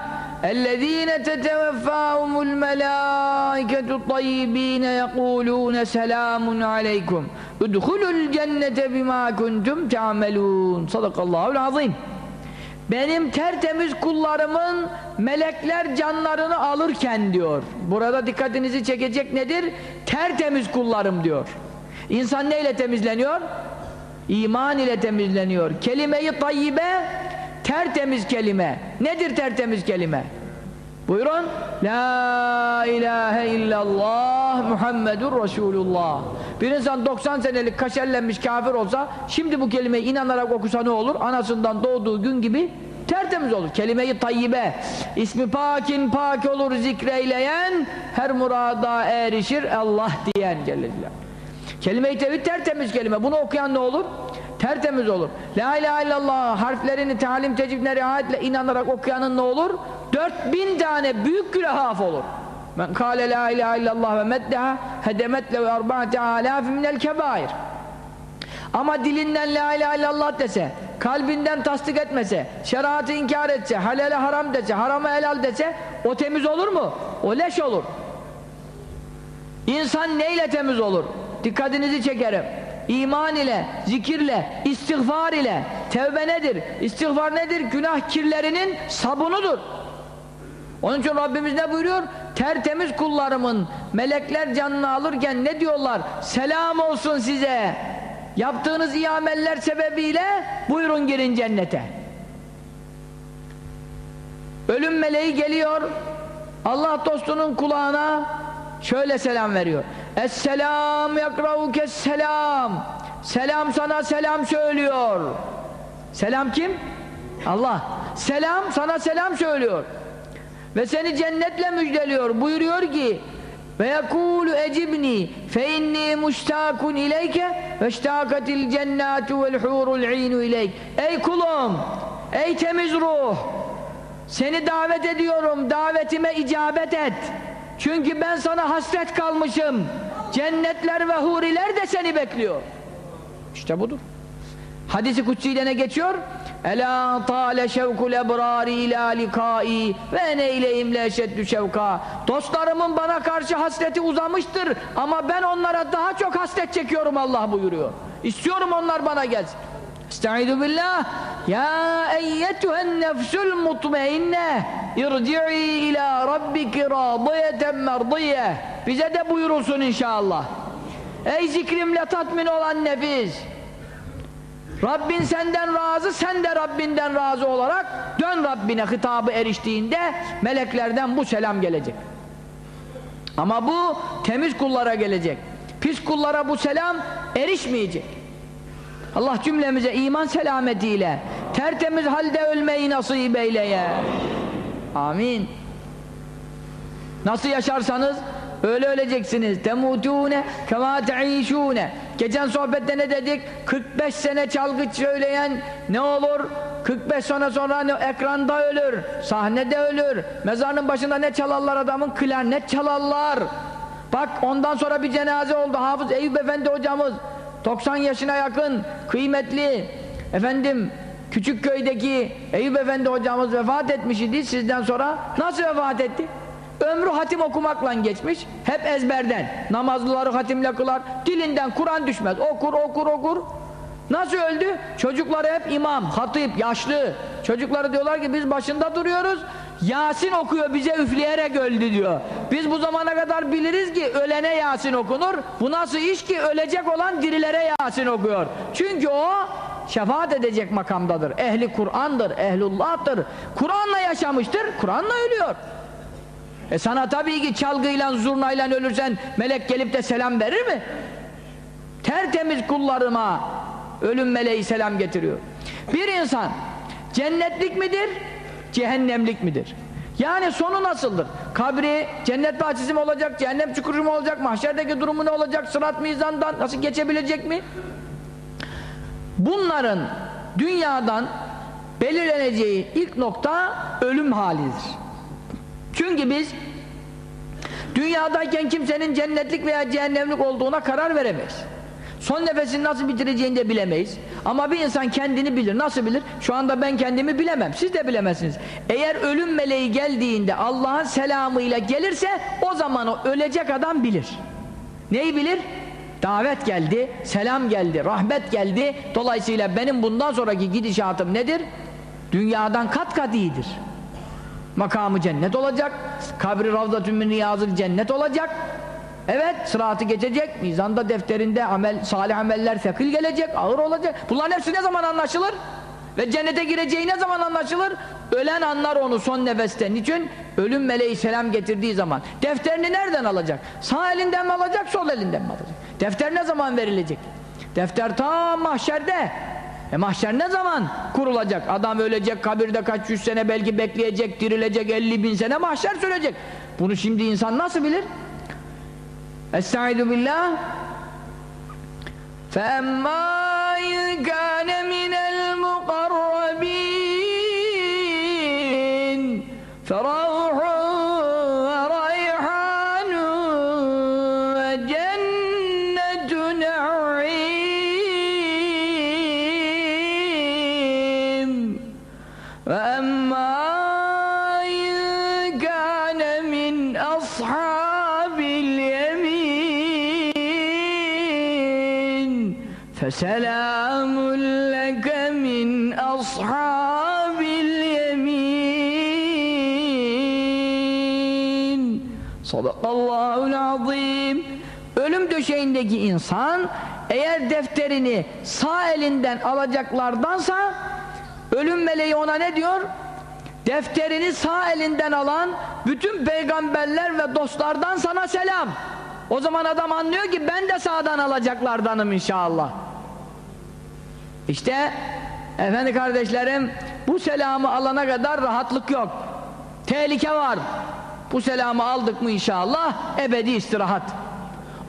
اَلَّذ۪ينَ تَتَوَفَّاهُمُ الْمَلَائِكَةُ الطَّيِّب۪ينَ يَقُولُونَ سَلَامٌ عَلَيْكُمْ اُدْخُلُوا الْجَنَّةَ بِمَا كُنْتُمْ تَعْمَلُونَ Sadakallahu'l azim benim tertemiz kullarımın melekler canlarını alırken diyor burada dikkatinizi çekecek nedir? tertemiz kullarım diyor İnsan neyle temizleniyor? İman ile temizleniyor. Kelime-i tayyibe tertemiz kelime. Nedir tertemiz kelime? Buyurun. La ilahe illallah Muhammedur Resulullah. Bir insan 90 senelik kaşerlenmiş kafir olsa şimdi bu kelimeyi inanarak okusa ne olur? Anasından doğduğu gün gibi tertemiz olur. Kelime-i tayyibe. İsmi pakin pak olur zikreyleyen her murada erişir Allah diyen Celle Kelime-i tevhid tertemiz kelime. Bunu okuyan ne olur? Tertemiz olur. La ilahe illallah harflerini talim tecvidine riayetle inanarak okuyanın ne olur? 4000 tane büyük günah af olur. Men kâle la ilahe illallah ve meddeha hedemet lev erba'te alâfi minel kebair. Ama dilinden la ilahe illallah dese, kalbinden tasdik etmese, şeriatı inkar etse, halale haram dese, harama helal dese, o temiz olur mu? O leş olur. İnsan neyle temiz olur? Dikkatinizi çekerim. İman ile, zikirle, istiğfar ile. Tevbe nedir? İstiğfar nedir? Günah kirlerinin sabunudur. Onun için Rabbimiz ne buyuruyor? Tertemiz kullarımın melekler canını alırken ne diyorlar? Selam olsun size. Yaptığınız iyi ameller sebebiyle buyurun girin cennete. Ölüm meleği geliyor. Allah dostunun kulağına şöyle selam veriyor. Esselam yakravuke selam. Selam sana selam söylüyor. Selam kim? Allah. Selam sana selam söylüyor. Ve seni cennetle müjdeliyor. Buyuruyor ki ve yekulu ecibni fe inni muştakun ileyke ve iştakatil cennatu vel hurul inu ileyk. Ey kulum, ey temiz ruh, seni davet ediyorum, davetime icabet et. Çünkü ben sana hasret kalmışım. Cennetler ve huriler de seni bekliyor. İşte budur. Hadisi kutsiyle ne geçiyor? Ela tale şevkul ebrari ila likai ve ene ileyhim le eşeddü şevka. Dostlarımın bana karşı hasreti uzamıştır ama ben onlara daha çok hasret çekiyorum Allah buyuruyor. İstiyorum onlar bana gelsin. Estaizu billah. Ya eyyetühen nefsül mutmeinne irci'i ila rabbiki radiyeten merdiye. Bize de buyurulsun inşallah. Ey zikrimle tatmin olan nefis. Rabbin senden razı, sen de Rabbinden razı olarak dön Rabbine hitabı eriştiğinde meleklerden bu selam gelecek. Ama bu temiz kullara gelecek. Pis kullara bu selam erişmeyecek. Allah cümlemize iman selametiyle tertemiz halde ölmeyi nasip eyleye. Amin. Nasıl yaşarsanız öyle öleceksiniz. Temutune kema teişune. Geçen sohbette ne dedik? 45 sene çalgı söyleyen ne olur? 45 sene sonra ne, ekranda ölür, sahnede ölür. Mezarının başında ne çalarlar adamın? Klarnet çalarlar. Bak ondan sonra bir cenaze oldu. Hafız Eyüp Efendi hocamız 90 yaşına yakın, kıymetli efendim küçük köydeki Eyüp Efendi hocamız vefat etmiş idi sizden sonra. Nasıl vefat etti? Ömrü hatim okumakla geçmiş. Hep ezberden. Namazlıları hatimle kılar. Dilinden Kur'an düşmez. Okur, okur, okur. Nasıl öldü? Çocukları hep imam, hatip, yaşlı. Çocukları diyorlar ki biz başında duruyoruz. Yasin okuyor bize üfleyerek öldü diyor. Biz bu zamana kadar biliriz ki ölene Yasin okunur. Bu nasıl iş ki ölecek olan dirilere Yasin okuyor. Çünkü o şefaat edecek makamdadır. Ehli Kur'an'dır, ehlullah'tır. Kur'an'la yaşamıştır, Kur'an'la ölüyor. E sana tabii ki çalgıyla, zurnayla ölürsen melek gelip de selam verir mi? Tertemiz kullarıma ölüm meleği selam getiriyor. Bir insan cennetlik midir, cehennemlik midir? Yani sonu nasıldır? Kabri cennet bahçesi mi olacak, cehennem çukuru mu olacak, mahşerdeki durumu ne olacak, sırat mizandan nasıl geçebilecek mi? Bunların dünyadan belirleneceği ilk nokta ölüm halidir. Çünkü biz dünyadayken kimsenin cennetlik veya cehennemlik olduğuna karar veremeyiz. Son nefesini nasıl bitireceğini de bilemeyiz. Ama bir insan kendini bilir. Nasıl bilir? Şu anda ben kendimi bilemem. Siz de bilemezsiniz. Eğer ölüm meleği geldiğinde Allah'ın selamıyla gelirse o zaman o ölecek adam bilir. Neyi bilir? Davet geldi, selam geldi, rahmet geldi. Dolayısıyla benim bundan sonraki gidişatım nedir? Dünyadan kat kat iyidir. Makamı cennet olacak, kabri ravdatün min cennet olacak. Evet sıratı geçecek. Mizanda defterinde amel, salih ameller sekil gelecek, ağır olacak. Bunların hepsi ne zaman anlaşılır? Ve cennete gireceği ne zaman anlaşılır? Ölen anlar onu son nefeste. Niçin? Ölüm meleği selam getirdiği zaman. Defterini nereden alacak? Sağ elinden mi alacak, sol elinden mi alacak? Defter ne zaman verilecek? Defter tam mahşerde. E mahşer ne zaman kurulacak? Adam ölecek, kabirde kaç yüz sene belki bekleyecek, dirilecek, elli bin sene mahşer sürecek. Bunu şimdi insan nasıl bilir? أستعيذ بالله. فما إن كان فَسَلَامٌ لَكَ مِنْ أَصْحَابِ الْيَمِينِ Sadakallahu azim. Ölüm döşeğindeki insan eğer defterini sağ elinden alacaklardansa ölüm meleği ona ne diyor? Defterini sağ elinden alan bütün peygamberler ve dostlardan sana selam. O zaman adam anlıyor ki ben de sağdan alacaklardanım inşallah. İşte efendi kardeşlerim bu selamı alana kadar rahatlık yok. Tehlike var. Bu selamı aldık mı inşallah ebedi istirahat.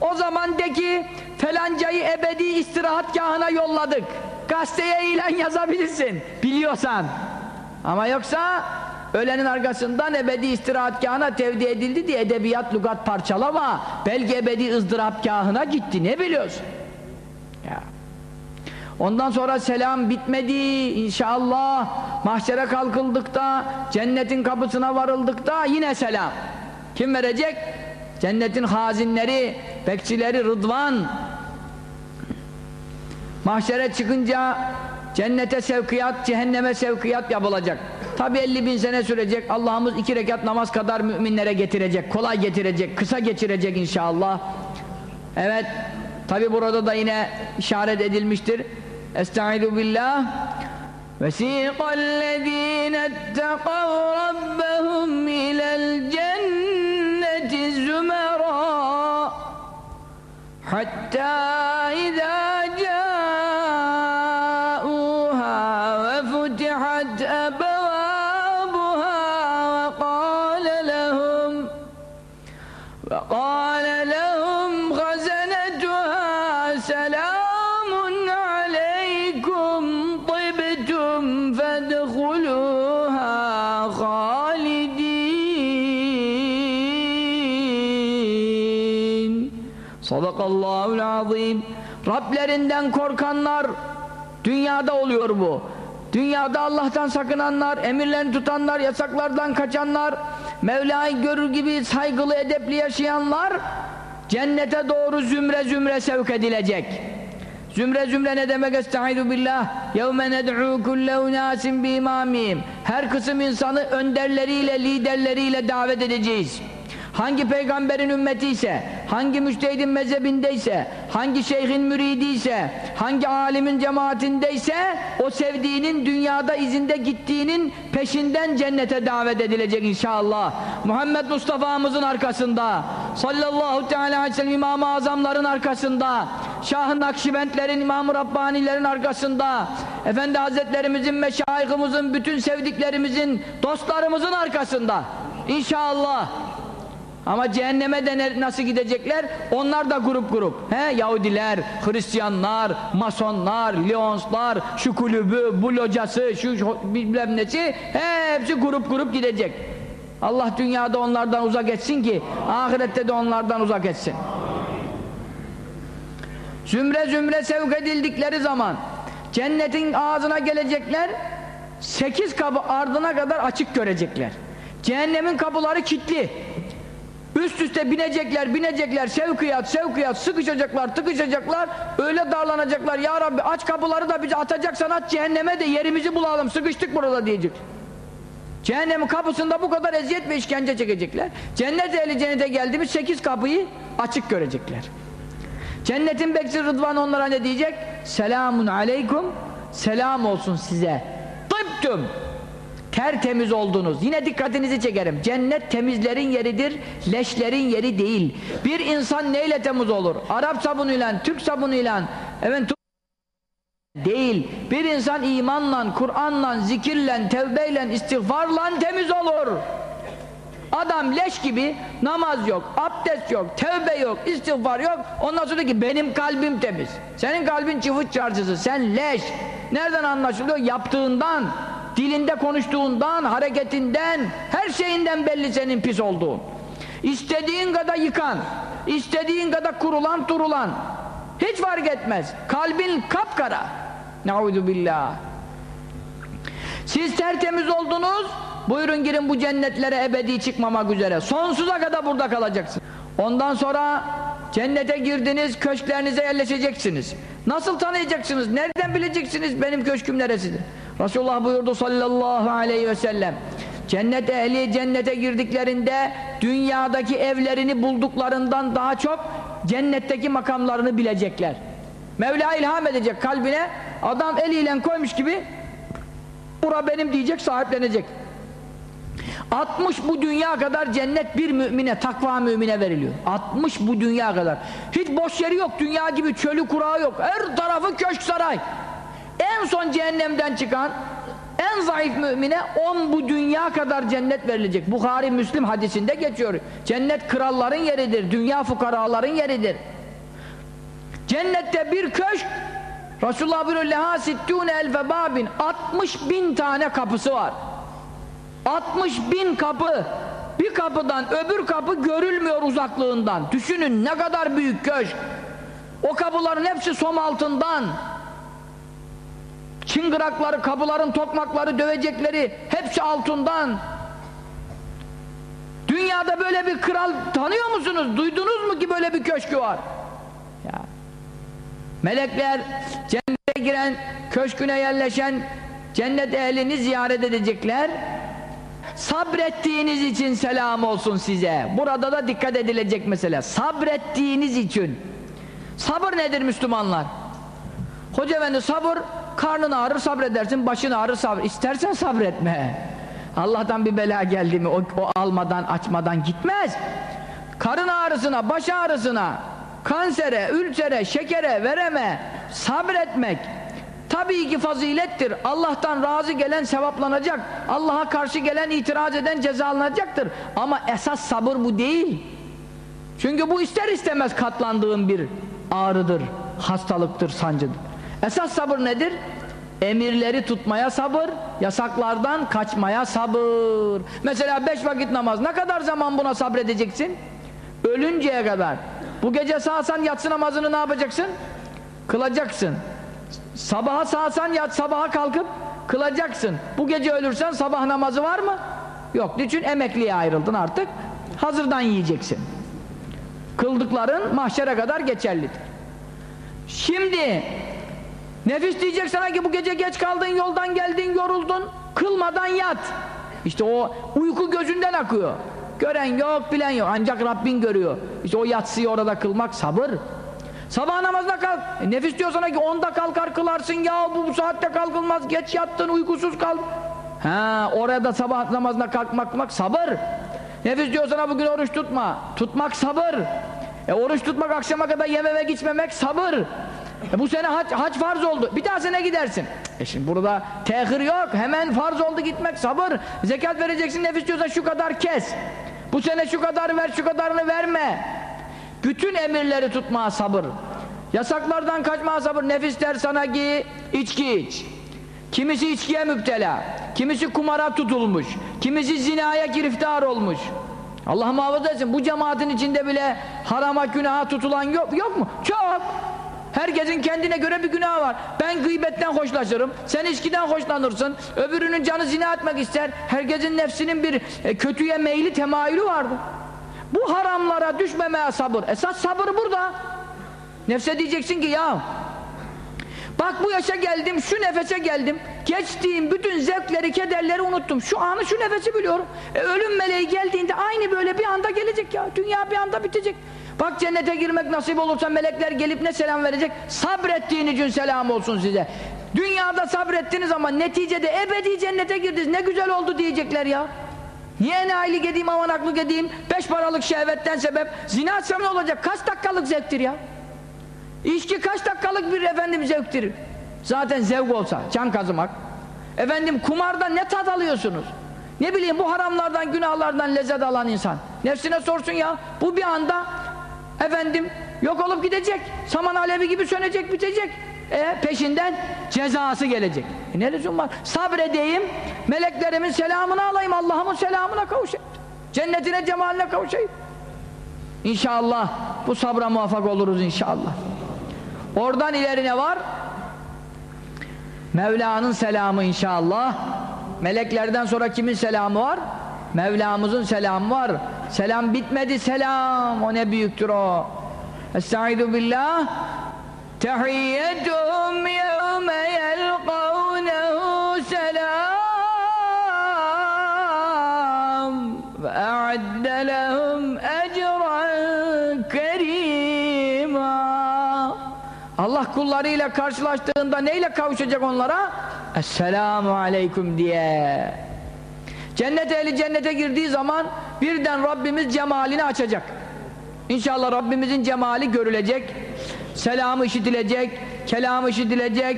O zaman de ki felancayı ebedi istirahatgahına yolladık. Gazeteye ilan yazabilirsin biliyorsan. Ama yoksa ölenin arkasından ebedi istirahatgahına tevdi edildi diye edebiyat lugat parçalama. Belki ebedi ızdırapgahına gitti ne biliyorsun? Ondan sonra selam bitmedi inşallah. Mahşere kalkıldıkta cennetin kapısına varıldıkta yine selam. Kim verecek? cennetin hazinleri bekçileri Rıdvan. Mahşere çıkınca cennete sevkiyat cehenneme sevkiyat yapılacak. Tabi 50 bin sene sürecek. Allah'ımız iki rekat namaz kadar müminlere getirecek kolay getirecek kısa geçirecek inşallah. Evet tabi burada da yine işaret edilmiştir Estaizu billah وَسِيقَ الَّذ۪ينَ اتَّقَوْا رَبَّهُمْ إِلَى الْجَنَّةِ زُمَرًا حَتَّى إِذَا Sadakallahu'l azim. Rablerinden korkanlar dünyada oluyor bu. Dünyada Allah'tan sakınanlar, emirlerini tutanlar, yasaklardan kaçanlar, Mevla'yı görür gibi saygılı, edepli yaşayanlar cennete doğru zümre zümre sevk edilecek. Zümre zümre ne demek? Estaizu billah. Yevme ned'u kulle unasim bi imamim. Her kısım insanı önderleriyle, liderleriyle davet edeceğiz hangi peygamberin ümmeti ise hangi müştehidin mezhebindeyse hangi şeyhin müridiyse hangi alimin cemaatindeyse o sevdiğinin dünyada izinde gittiğinin peşinden cennete davet edilecek inşallah. Muhammed Mustafa'mızın arkasında sallallahu teala aleyhi ve sellem İmam-ı Azamların arkasında Şah-ı Nakşibentlerin İmam-ı Rabbanilerin arkasında Efendi Hazretlerimizin meşayihimizin bütün sevdiklerimizin dostlarımızın arkasında. İnşallah ama cehenneme de nasıl gidecekler? Onlar da grup grup. He? Yahudiler, Hristiyanlar, Masonlar, Leonslar, şu kulübü, bu locası, şu, şu bilmem nesi hepsi grup grup gidecek. Allah dünyada onlardan uzak etsin ki ahirette de onlardan uzak etsin. Zümre zümre sevk edildikleri zaman cennetin ağzına gelecekler sekiz kapı ardına kadar açık görecekler. Cehennemin kapıları kilitli. Üst üste binecekler, binecekler, sevkiyat, sevkiyat, sıkışacaklar, tıkışacaklar, öyle darlanacaklar. Ya Rabbi aç kapıları da bizi atacaksan at cehenneme de yerimizi bulalım, sıkıştık burada diyecek. Cehennemin kapısında bu kadar eziyet ve işkence çekecekler. Cennet ehli cennete geldi mi sekiz kapıyı açık görecekler. Cennetin bekçi Rıdvan onlara ne diyecek? Selamun aleykum, selam olsun size. Tıptüm, tertemiz oldunuz. Yine dikkatinizi çekerim. Cennet temizlerin yeridir, leşlerin yeri değil. Bir insan neyle temiz olur? Arap sabunuyla, Türk sabunuyla, evet değil. Bir insan imanla, Kur'anla, zikirle, tevbeyle, istiğfarla temiz olur. Adam leş gibi namaz yok, abdest yok, tevbe yok, istiğfar yok. Ondan sonra ki benim kalbim temiz. Senin kalbin çıvıt çarşısı, sen leş. Nereden anlaşılıyor? Yaptığından, dilinde konuştuğundan, hareketinden, her şeyinden belli senin pis olduğun. İstediğin kadar yıkan, istediğin kadar kurulan turulan. Hiç fark etmez. Kalbin kapkara. Nauzu billah. Siz tertemiz oldunuz. Buyurun girin bu cennetlere ebedi çıkmamak üzere. Sonsuza kadar burada kalacaksın. Ondan sonra cennete girdiniz, köşklerinize yerleşeceksiniz. Nasıl tanıyacaksınız? Nereden bileceksiniz benim köşküm neresidir? Resulullah buyurdu sallallahu aleyhi ve sellem. Cennet ehli cennete girdiklerinde dünyadaki evlerini bulduklarından daha çok cennetteki makamlarını bilecekler. Mevla ilham edecek kalbine adam eliyle koymuş gibi bura benim diyecek sahiplenecek. 60 bu dünya kadar cennet bir mümine, takva mümine veriliyor. 60 bu dünya kadar. Hiç boş yeri yok, dünya gibi çölü kurağı yok. Her tarafı köşk saray. En son cehennemden çıkan en zayıf mümine 10 bu dünya kadar cennet verilecek. Bukhari Müslim hadisinde geçiyor. Cennet kralların yeridir, dünya fukaraların yeridir. Cennette bir köşk Resulullah buyuruyor leha sittûne elfe babin 60 bin tane kapısı var. 60 bin kapı bir kapıdan öbür kapı görülmüyor uzaklığından düşünün ne kadar büyük köşk o kapıların hepsi som altından çıngırakları, kapıların tokmakları, dövecekleri hepsi altından dünyada böyle bir kral tanıyor musunuz? duydunuz mu ki böyle bir köşkü var? Ya. melekler cennete giren köşküne yerleşen cennet ehlini ziyaret edecekler sabrettiğiniz için selam olsun size. Burada da dikkat edilecek mesele. Sabrettiğiniz için. Sabır nedir Müslümanlar? Hoca efendi sabır karnın ağrır sabredersin başın ağrır sabır. İstersen sabretme. Allah'tan bir bela geldi mi o, o almadan açmadan gitmez. Karın ağrısına baş ağrısına kansere, ülsere, şekere, vereme. Sabretmek tabii ki fazilettir. Allah'tan razı gelen sevaplanacak. Allah'a karşı gelen itiraz eden cezalanacaktır. Ama esas sabır bu değil. Çünkü bu ister istemez katlandığın bir ağrıdır hastalıktır, sancıdır. Esas sabır nedir? emirleri tutmaya sabır yasaklardan kaçmaya sabır. Mesela beş vakit namaz. Ne kadar zaman buna sabredeceksin? ölünceye kadar. Bu gece sağsan yatsı namazını ne yapacaksın? kılacaksın Sabaha sağsan yat sabaha kalkıp kılacaksın. Bu gece ölürsen sabah namazı var mı? Yok. Niçin emekliye ayrıldın artık? Hazırdan yiyeceksin. Kıldıkların mahşere kadar geçerlidir. Şimdi nefis diyecek sana ki bu gece geç kaldın, yoldan geldin, yoruldun. Kılmadan yat. İşte o uyku gözünden akıyor. Gören yok, bilen yok. Ancak Rabbin görüyor. İşte o yatsıyı orada kılmak sabır. Sabah namazına kalk. E, nefis diyor sana ki onda kalkar kılarsın ya bu, bu saatte kalkılmaz. Geç yattın uykusuz kal. Ha orada sabah namazına kalkmak, kalkmak sabır. Nefis diyor sana bugün oruç tutma. Tutmak sabır. E oruç tutmak akşama kadar yememek içmemek sabır. E bu sene hac, hac farz oldu. Bir daha sene gidersin. E şimdi burada tehir yok. Hemen farz oldu gitmek sabır. Zekat vereceksin nefis diyorsa şu kadar kes. Bu sene şu kadar ver şu kadarını verme. Bütün emirleri tutmaya sabır. Yasaklardan kaçmaya sabır. Nefis der sana ki içki iç. Kimisi içkiye müptela. Kimisi kumara tutulmuş. Kimisi zinaya giriftar olmuş. Allah muhafaza etsin. Bu cemaatin içinde bile harama günaha tutulan yok, yok mu? Çok. Herkesin kendine göre bir günah var. Ben gıybetten hoşlaşırım. Sen içkiden hoşlanırsın. Öbürünün canı zina etmek ister. Herkesin nefsinin bir e, kötüye meyli temayülü vardır. Bu haramlara düşmemeye sabır. Esas sabır burada. Nefse diyeceksin ki ya Bak bu yaşa geldim, şu nefese geldim. Geçtiğim bütün zevkleri, kederleri unuttum. Şu anı, şu nefesi biliyorum. E, ölüm meleği geldiğinde aynı böyle bir anda gelecek ya. Dünya bir anda bitecek. Bak cennete girmek nasip olursa melekler gelip ne selam verecek? Sabrettiğin için selam olsun size. Dünyada sabrettiniz ama neticede ebedi cennete girdiniz. Ne güzel oldu diyecekler ya. Niye enayilik edeyim, avanaklık edeyim? Beş paralık şehvetten sebep. Zina etsem ne olacak? Kaç dakikalık zevktir ya? İçki kaç dakikalık bir efendim zevktir? Zaten zevk olsa, can kazımak. Efendim kumardan ne tat alıyorsunuz? Ne bileyim bu haramlardan, günahlardan lezzet alan insan. Nefsine sorsun ya, bu bir anda efendim yok olup gidecek. Saman alevi gibi sönecek, bitecek. E, peşinden cezası gelecek. E, ne lüzum var? Sabredeyim, meleklerimin selamını alayım, Allah'ımın selamına kavuşayım. Cennetine, cemaline kavuşayım. İnşallah bu sabra muvaffak oluruz inşallah. Oradan ileri ne var? Mevla'nın selamı inşallah. Meleklerden sonra kimin selamı var? Mevlamızın selamı var. Selam bitmedi selam. O ne büyüktür o. Estaizu billah. Yevme yelkavnehu selam ve a'adde lehum ecran kerima. Allah kullarıyla karşılaştığında neyle kavuşacak onlara? Esselamu aleyküm diye. Cennet ehli cennete girdiği zaman birden Rabbimiz cemalini açacak. İnşallah Rabbimizin cemali görülecek selamı işitilecek kelamı işitilecek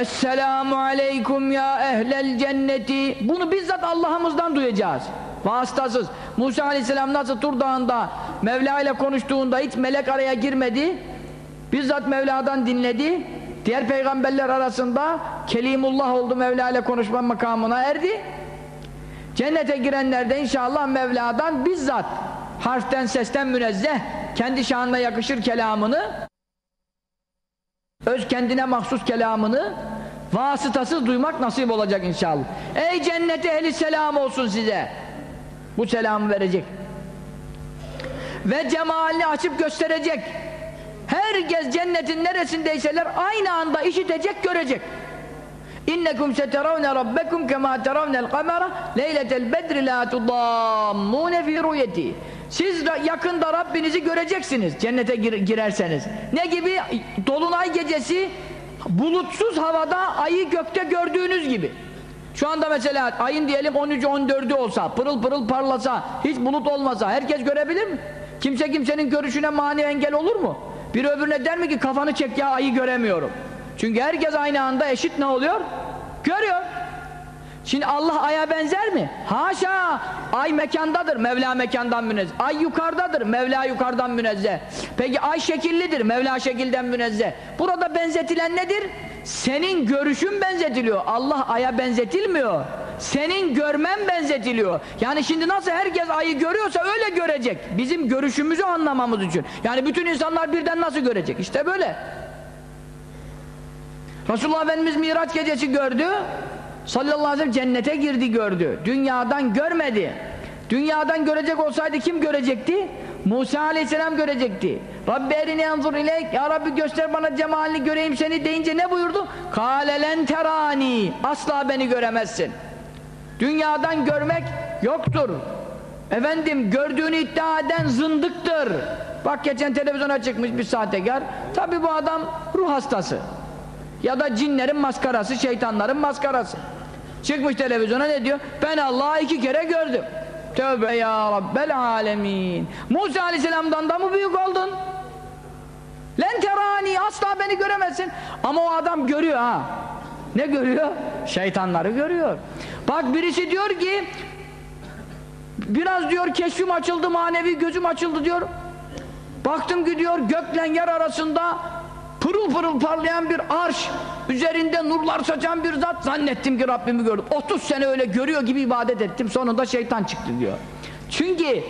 Esselamu aleyküm ya ehlel cenneti. Bunu bizzat Allah'ımızdan duyacağız. Vasıtasız. Musa aleyhisselam nasıl Tur Dağı'nda Mevla ile konuştuğunda hiç melek araya girmedi bizzat Mevla'dan dinledi. Diğer peygamberler arasında Kelimullah oldu Mevla ile konuşma makamına erdi. Cennete girenler de inşallah Mevla'dan bizzat harften sesten münezzeh kendi şanına yakışır kelamını öz kendine mahsus kelamını vasıtasız duymak nasip olacak inşallah. Ey cennet ehli selam olsun size. Bu selamı verecek. Ve cemalini açıp gösterecek. Herkes cennetin neresindeyseler aynı anda işitecek görecek. İnnekum seteravne rabbekum kema teravnel kamera leyletel bedri la tudammune fi ruyeti siz yakında Rabbinizi göreceksiniz cennete gir girerseniz ne gibi dolunay gecesi bulutsuz havada ayı gökte gördüğünüz gibi şu anda mesela ayın diyelim 13 14'ü olsa pırıl pırıl parlasa hiç bulut olmasa herkes görebilir mi? kimse kimsenin görüşüne mani engel olur mu? bir öbürüne der mi ki kafanı çek ya ayı göremiyorum çünkü herkes aynı anda eşit ne oluyor? görüyor Şimdi Allah aya benzer mi? Haşa! Ay mekandadır, Mevla mekandan münezzeh. Ay yukarıdadır, Mevla yukarıdan münezzeh. Peki ay şekillidir, Mevla şekilden münezzeh. Burada benzetilen nedir? Senin görüşün benzetiliyor. Allah aya benzetilmiyor. Senin görmen benzetiliyor. Yani şimdi nasıl herkes ayı görüyorsa öyle görecek. Bizim görüşümüzü anlamamız için. Yani bütün insanlar birden nasıl görecek? İşte böyle. Resulullah Efendimiz Miraç gecesi gördü sallallahu aleyhi ve sellem cennete girdi gördü. Dünyadan görmedi. Dünyadan görecek olsaydı kim görecekti? Musa aleyhisselam görecekti. Rabbi erini yanzur ileyk. Ya Rabbi göster bana cemalini göreyim seni deyince ne buyurdu? kâlelen terani. Asla beni göremezsin. Dünyadan görmek yoktur. Efendim gördüğünü iddia eden zındıktır. Bak geçen televizyona çıkmış bir sahtekar. Tabi bu adam ruh hastası. Ya da cinlerin maskarası, şeytanların maskarası. Çıkmış televizyona ne diyor? Ben Allah'ı iki kere gördüm. Tövbe ya Rabbel alemin. Musa aleyhisselamdan da mı büyük oldun? Len terani asla beni göremezsin. Ama o adam görüyor ha. Ne görüyor? Şeytanları görüyor. Bak birisi diyor ki biraz diyor keşfim açıldı manevi gözüm açıldı diyor. Baktım ki diyor gökle yer arasında pırıl pırıl parlayan bir arş üzerinde nurlar saçan bir zat zannettim ki Rabbimi gördüm. 30 sene öyle görüyor gibi ibadet ettim sonunda şeytan çıktı diyor. Çünkü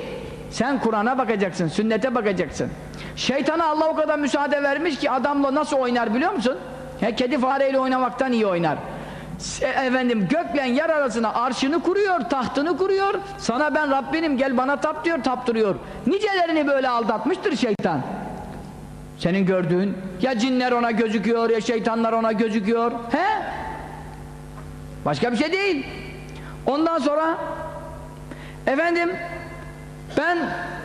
sen Kur'an'a bakacaksın sünnete bakacaksın. Şeytana Allah o kadar müsaade vermiş ki adamla nasıl oynar biliyor musun? He, kedi fareyle oynamaktan iyi oynar. Efendim gökle yer arasına arşını kuruyor tahtını kuruyor. Sana ben Rabbinim gel bana tap diyor taptırıyor. Nicelerini böyle aldatmıştır şeytan Senin gördüğün ya cinler ona gözüküyor ya şeytanlar ona gözüküyor. He? Başka bir şey değil. Ondan sonra efendim ben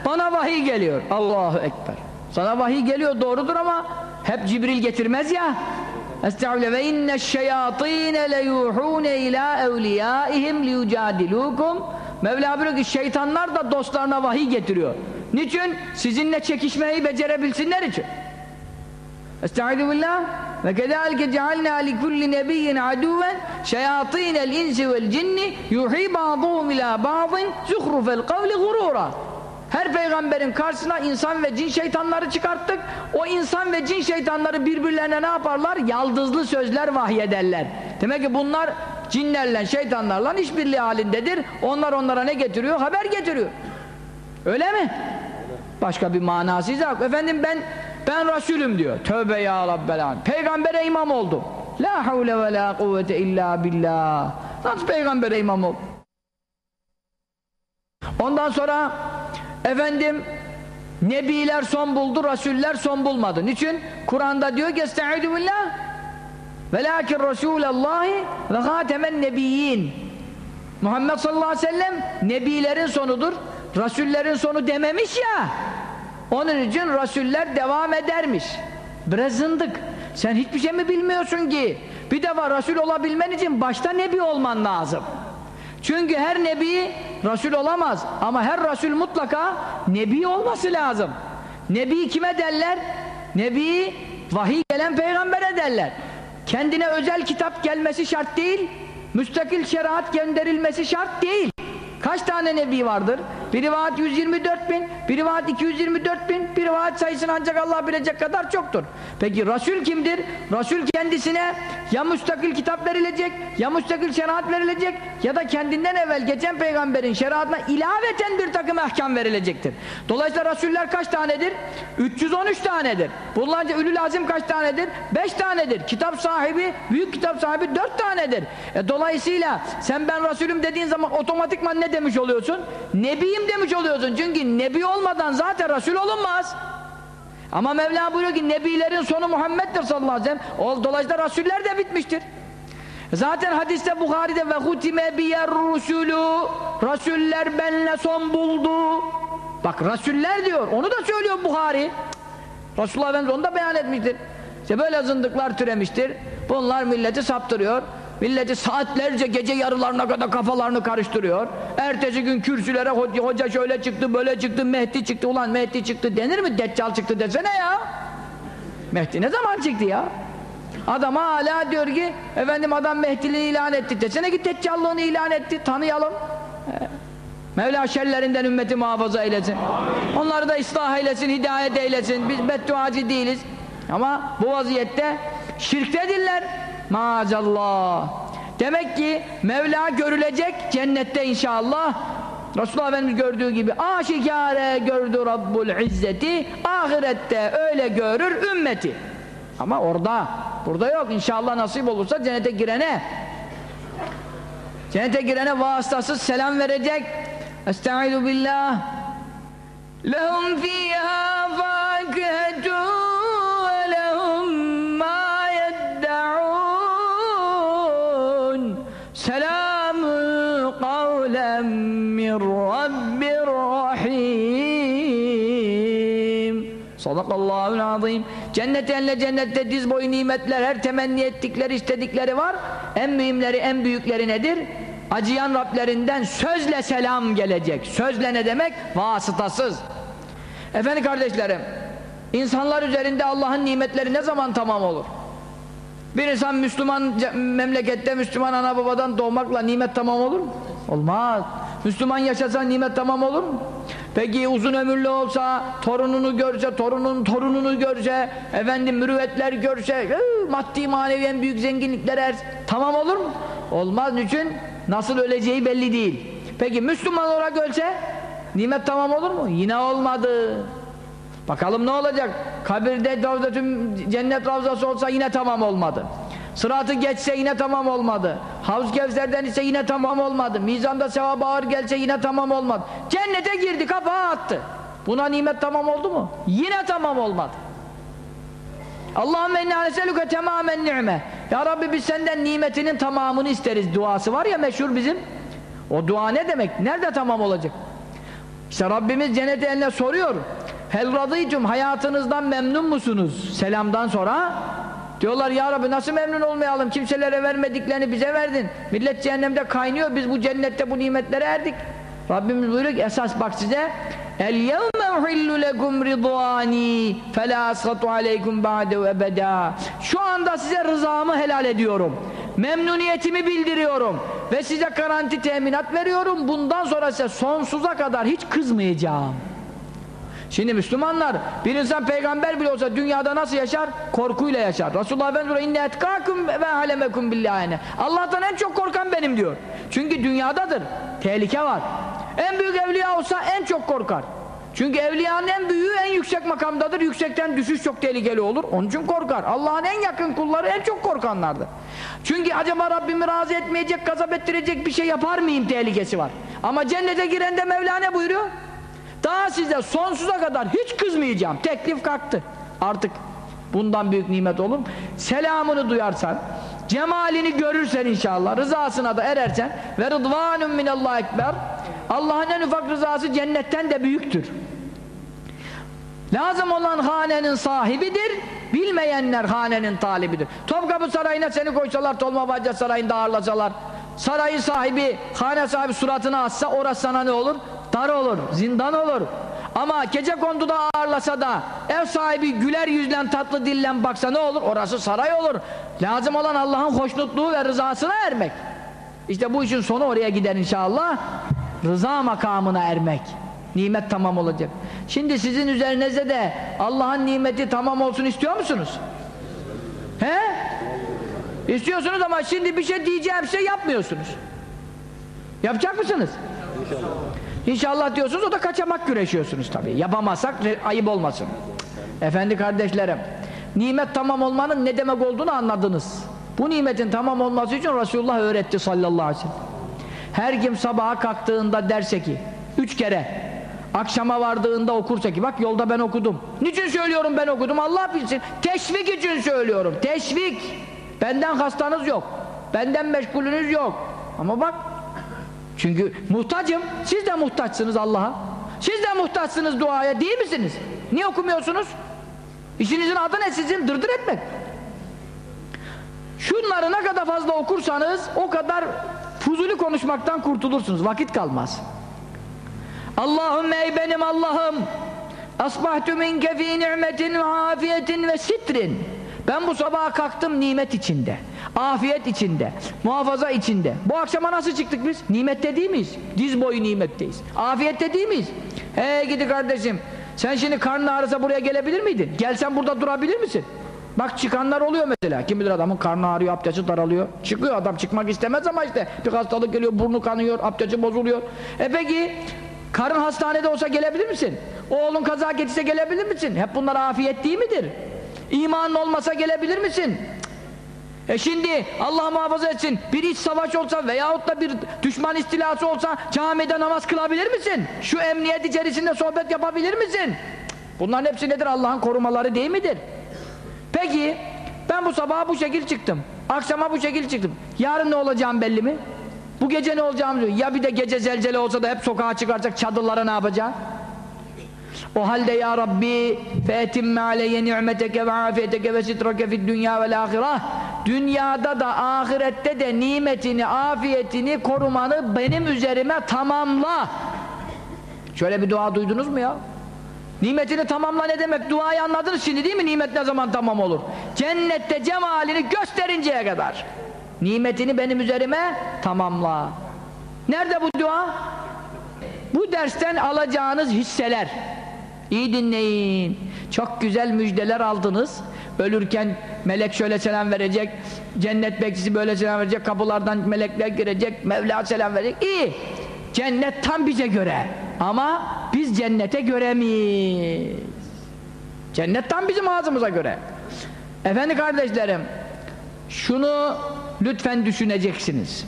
bana vahiy geliyor. Allahu Ekber. Sana vahiy geliyor doğrudur ama hep Cibril getirmez ya. Estağfirullah ve inne şeyatîne leyuhûne ilâ evliyâihim liyucadilukum Mevla buyuruyor ki şeytanlar da dostlarına vahiy getiriyor. Niçin? Sizinle çekişmeyi becerebilsinler için. Estaizu billah ve kezalike cealna li kulli nebiyyin aduven şeyatînel insi vel cinni yuhî ba'duhum ilâ ba'din zuhrufel kavli gurura her peygamberin karşısına insan ve cin şeytanları çıkarttık. O insan ve cin şeytanları birbirlerine ne yaparlar? Yaldızlı sözler vahyederler. Demek ki bunlar cinlerle, şeytanlarla işbirliği halindedir. Onlar onlara ne getiriyor? Haber getiriyor. Öyle mi? Başka bir manası yok. Efendim ben ben Resulüm diyor. Tövbe ya Rabbel Alem. Peygambere imam oldum. La havle ve la kuvvete illa billah. Nasıl peygambere imam oldum? Ondan sonra efendim Nebiler son buldu, Resuller son bulmadı. Niçin? Kur'an'da diyor ki Estaizu billah Velakin Resulallahi ve hatemen nebiyyin Muhammed sallallahu aleyhi ve sellem Nebilerin sonudur. Resullerin sonu dememiş ya. Onun için Resuller devam edermiş. Biraz zındık. Sen hiçbir şey mi bilmiyorsun ki? Bir defa Resul olabilmen için başta Nebi olman lazım. Çünkü her Nebi Resul olamaz. Ama her Resul mutlaka Nebi olması lazım. Nebi kime derler? Nebi vahiy gelen peygambere derler. Kendine özel kitap gelmesi şart değil. Müstakil şeriat gönderilmesi şart değil. Kaç tane nebi vardır? Bir rivayet 124 bin, bir rivayet 224 bin, bir rivayet sayısını ancak Allah bilecek kadar çoktur. Peki Resul kimdir? Resul kendisine ya müstakil kitap verilecek, ya müstakil şeriat verilecek ya da kendinden evvel geçen peygamberin şeriatına ilaveten bir takım ahkam verilecektir. Dolayısıyla Resuller kaç tanedir? 313 tanedir. Bunlarca ülül azim kaç tanedir? 5 tanedir. Kitap sahibi, büyük kitap sahibi 4 tanedir. E, dolayısıyla sen ben Resulüm dediğin zaman otomatikman ne demiş oluyorsun? Nebiyim demiş oluyorsun. Çünkü nebi olmadan zaten Resul olunmaz. Ama Mevla buyuruyor ki nebilerin sonu Muhammed'dir sallallahu aleyhi ve sellem. Dolayısıyla Resuller de bitmiştir. Zaten hadiste Bukhari'de ve hutime biyer rusulü Resuller benle son buldu. Bak Resuller diyor. Onu da söylüyor Bukhari. Resulullah Efendimiz onu da beyan etmiştir. İşte böyle zındıklar türemiştir. Bunlar milleti saptırıyor. Milleti saatlerce gece yarılarına kadar kafalarını karıştırıyor. Ertesi gün kürsülere hoca şöyle çıktı, böyle çıktı, Mehdi çıktı. Ulan Mehdi çıktı denir mi? Deccal çıktı desene ya. Mehdi ne zaman çıktı ya? Adam hala diyor ki efendim adam Mehdiliği ilan etti. Desene ki Deccallığını ilan etti. Tanıyalım. Mevla şerlerinden ümmeti muhafaza eylesin. Amin. Onları da ıslah eylesin, hidayet eylesin. Biz bedduacı değiliz. Ama bu vaziyette şirktedirler. Maazallah. Demek ki Mevla görülecek cennette inşallah. Resulullah Efendimiz gördüğü gibi aşikare gördü Rabbul İzzeti ahirette öyle görür ümmeti. Ama orada, burada yok. İnşallah nasip olursa cennete girene cennete girene vasıtasız selam verecek. Estaizu billah. Fiha fakihetun Rabbir Rahim Sadakallahul azim Cennet enle cennette diz boyu nimetler her temenni ettikleri istedikleri var en mühimleri en büyükleri nedir? acıyan Rablerinden sözle selam gelecek sözle ne demek? vasıtasız efendi kardeşlerim insanlar üzerinde Allah'ın nimetleri ne zaman tamam olur? Bir insan Müslüman memlekette Müslüman ana babadan doğmakla nimet tamam olur mu? olmaz Müslüman yaşasa nimet tamam olur mu? Peki uzun ömürlü olsa, torununu görse, torunun torununu görse, efendim mürüvvetler görse, maddi manevi en büyük zenginlikler er, tamam olur mu? Olmaz. Niçin? Nasıl öleceği belli değil. Peki Müslüman olarak ölse, nimet tamam olur mu? Yine olmadı. Bakalım ne olacak? Kabirde cennet ravzası olsa yine tamam olmadı. Sıratı geçse yine tamam olmadı. Havz Kevser'den ise yine tamam olmadı. Mizanda sevap ağır gelse yine tamam olmadı. Cennete girdi kapağı attı. Buna nimet tamam oldu mu? Yine tamam olmadı. Allahümme inna neselüke temamen ni'me. Ya Rabbi biz senden nimetinin tamamını isteriz duası var ya meşhur bizim. O dua ne demek? Nerede tamam olacak? İşte Rabbimiz cennet eline soruyor. Hel radıytum hayatınızdan memnun musunuz? Selamdan sonra diyorlar ya Rabbi nasıl memnun olmayalım? Kimselere vermediklerini bize verdin. Millet cehennemde kaynıyor. Biz bu cennette bu nimetlere erdik. Rabbimiz buyuruyor ki esas bak size El yevme uhillu lekum ridvani fela asgatu aleykum ba'de ebeda Şu anda size rızamı helal ediyorum. Memnuniyetimi bildiriyorum. Ve size garanti teminat veriyorum. Bundan sonra size sonsuza kadar hiç kızmayacağım. Şimdi Müslümanlar bir insan peygamber bile olsa dünyada nasıl yaşar? Korkuyla yaşar. Resulullah Efendimiz inne etkâkum ve alemekum billâhine. Allah'tan en çok korkan benim diyor. Çünkü dünyadadır. Tehlike var. En büyük evliya olsa en çok korkar. Çünkü evliyanın en büyüğü en yüksek makamdadır. Yüksekten düşüş çok tehlikeli olur. Onun için korkar. Allah'ın en yakın kulları en çok korkanlardır. Çünkü acaba Rabbimi razı etmeyecek, gazap ettirecek bir şey yapar mıyım tehlikesi var. Ama cennete giren de Mevla ne buyuruyor? Daha size sonsuza kadar hiç kızmayacağım. Teklif kalktı. Artık bundan büyük nimet olur? Selamını duyarsan, cemalini görürsen inşallah, rızasına da erersen ve rıdvanun minallah ekber Allah'ın en ufak rızası cennetten de büyüktür. Lazım olan hanenin sahibidir, bilmeyenler hanenin talibidir. Topkapı Sarayı'na seni koysalar, Tolmabacca Sarayı'nda ağırlasalar, sarayın sahibi, hane sahibi suratını atsa orası sana ne olur? Dar olur, zindan olur. Ama gece konduda ağırlasa da ev sahibi güler yüzlen tatlı dillen baksa ne olur? Orası saray olur. Lazım olan Allah'ın hoşnutluğu ve rızasına ermek. İşte bu işin sonu oraya gider inşallah. Rıza makamına ermek. Nimet tamam olacak. Şimdi sizin üzerinizde de Allah'ın nimeti tamam olsun istiyor musunuz? He? İstiyorsunuz ama şimdi bir şey diyeceğim şey yapmıyorsunuz. Yapacak mısınız? İnşallah. İnşallah diyorsunuz o da kaçamak güreşiyorsunuz tabii. Yapamazsak ayıp olmasın. Efendi kardeşlerim, nimet tamam olmanın ne demek olduğunu anladınız. Bu nimetin tamam olması için Resulullah öğretti sallallahu aleyhi ve sellem. Her kim sabaha kalktığında derse ki, üç kere, akşama vardığında okursa ki, bak yolda ben okudum. Niçin söylüyorum ben okudum Allah bilsin. Teşvik için söylüyorum, teşvik. Benden hastanız yok, benden meşgulünüz yok. Ama bak, çünkü muhtacım, siz de muhtaçsınız Allah'a. Siz de muhtaçsınız duaya, değil misiniz? Niye okumuyorsunuz? İşinizin adı ne sizin? Dırdır etmek. Şunları ne kadar fazla okursanız o kadar fuzuli konuşmaktan kurtulursunuz. Vakit kalmaz. Allahümme ey benim Allah'ım asbahtu minke fî ni'metin ve afiyetin ve sitrin ben bu sabaha kalktım nimet içinde afiyet içinde muhafaza içinde bu akşama nasıl çıktık biz? nimette değil miyiz? diz boyu nimetteyiz afiyette değil miyiz? hey gidi kardeşim sen şimdi karnın ağrısa buraya gelebilir miydin? gelsen burada durabilir misin? Bak çıkanlar oluyor mesela. Kim bilir adamın karnı ağrıyor, abdesti daralıyor. Çıkıyor adam çıkmak istemez ama işte bir hastalık geliyor, burnu kanıyor, abdesti bozuluyor. E peki karın hastanede olsa gelebilir misin? Oğlun kaza geçse gelebilir misin? Hep bunlar afiyet değil midir? İmanın olmasa gelebilir misin? E şimdi Allah muhafaza etsin bir iç savaş olsa veyahut da bir düşman istilası olsa camide namaz kılabilir misin? Şu emniyet içerisinde sohbet yapabilir misin? Bunların hepsi nedir? Allah'ın korumaları değil midir? Peki ben bu sabaha bu şekil çıktım. Akşama bu şekil çıktım. Yarın ne olacağım belli mi? Bu gece ne olacağım diyor. Ya bir de gece zelzele olsa da hep sokağa çıkaracak çadırlara ne yapacak? O halde ya Rabbi fe'timme aleyye ni'meteke ve afiyeteke ve sitrake fid dünya vel ahireh dünyada da ahirette de nimetini, afiyetini, korumanı benim üzerime tamamla şöyle bir dua duydunuz mu ya? Nimetini tamamla ne demek? Duayı anladınız şimdi değil mi? Nimet ne zaman tamam olur? Cennette cemalini gösterinceye kadar. Nimetini benim üzerime tamamla. Nerede bu dua? Bu dersten alacağınız hisseler. İyi dinleyin. Çok güzel müjdeler aldınız. Ölürken melek şöyle selam verecek. Cennet bekçisi böyle selam verecek. Kapılardan melekler girecek. Mevla selam verecek. İyi. Cennet tam bize göre. Ama biz cennete göre miyiz? Cennet tam bizim ağzımıza göre. Efendi kardeşlerim, şunu lütfen düşüneceksiniz.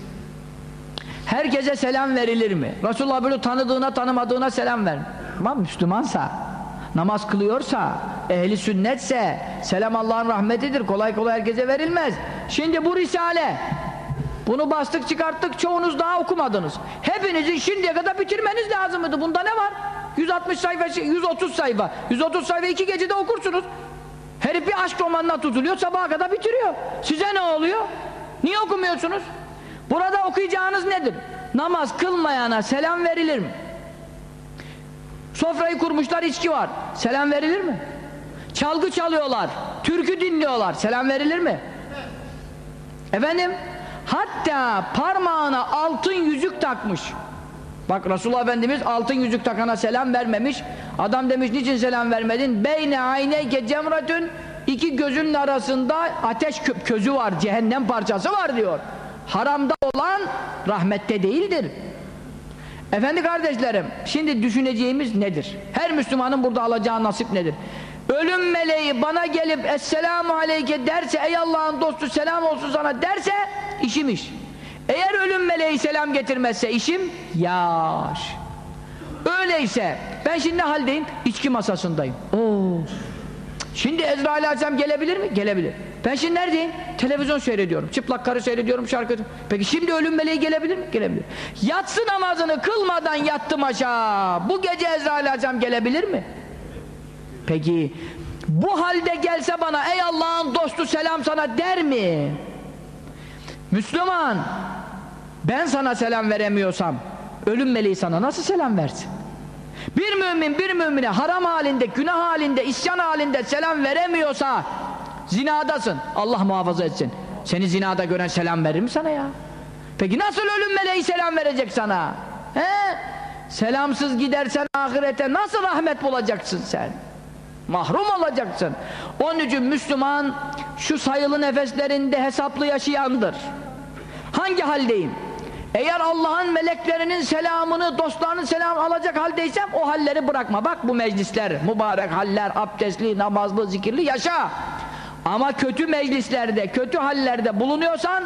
Herkese selam verilir mi? Resulullah böyle tanıdığına tanımadığına selam ver. Ama Müslümansa namaz kılıyorsa, ehli sünnetse, selam Allah'ın rahmetidir, kolay kolay herkese verilmez. Şimdi bu risale, bunu bastık çıkarttık, çoğunuz daha okumadınız. Hepinizin şimdiye kadar bitirmeniz lazımdı. Bunda ne var? 160 sayfa, 130 sayfa. 130 sayfa iki gecede okursunuz. Herif bir aşk romanına tutuluyor, sabaha kadar bitiriyor. Size ne oluyor? Niye okumuyorsunuz? Burada okuyacağınız nedir? Namaz kılmayana selam verilir mi? Sofrayı kurmuşlar, içki var. Selam verilir mi? Çalgı çalıyorlar, türkü dinliyorlar. Selam verilir mi? Efendim? Hatta parmağına altın yüzük takmış. Bak Resulullah Efendimiz altın yüzük takana selam vermemiş. Adam demiş niçin selam vermedin? Beyne ayneyke cemretün iki gözünün arasında ateş kö közü var, cehennem parçası var diyor. Haramda olan rahmette değildir. Efendi kardeşlerim, şimdi düşüneceğimiz nedir? Her Müslümanın burada alacağı nasip nedir? Ölüm meleği bana gelip Esselamu Aleyke derse, ey Allah'ın dostu selam olsun sana derse, işim iş. Eğer ölüm meleği selam getirmezse işim yaş. Öyleyse ben şimdi ne haldeyim? İçki masasındayım. Oo. Şimdi Ezrail Aleyhisselam gelebilir mi? Gelebilir. Ben şimdi neredeyim? Televizyon seyrediyorum. Çıplak karı seyrediyorum, şarkı. Peki şimdi ölüm meleği gelebilir mi? Gelebilir. Yatsı namazını kılmadan yattım aşağı. Bu gece Ezrail Aleyhisselam gelebilir mi? Peki bu halde gelse bana ey Allah'ın dostu selam sana der mi? Müslüman ben sana selam veremiyorsam ölüm meleği sana nasıl selam versin? Bir mümin bir mümine haram halinde, günah halinde, isyan halinde selam veremiyorsa zinadasın. Allah muhafaza etsin. Seni zinada gören selam verir mi sana ya? Peki nasıl ölüm meleği selam verecek sana? He? Selamsız gidersen ahirete nasıl rahmet bulacaksın sen? Mahrum olacaksın. Onun için Müslüman şu sayılı nefeslerinde hesaplı yaşayandır. Hangi haldeyim? Eğer Allah'ın meleklerinin selamını, dostlarının selamını alacak haldeysem o halleri bırakma. Bak bu meclisler, mübarek haller, abdestli, namazlı, zikirli yaşa. Ama kötü meclislerde, kötü hallerde bulunuyorsan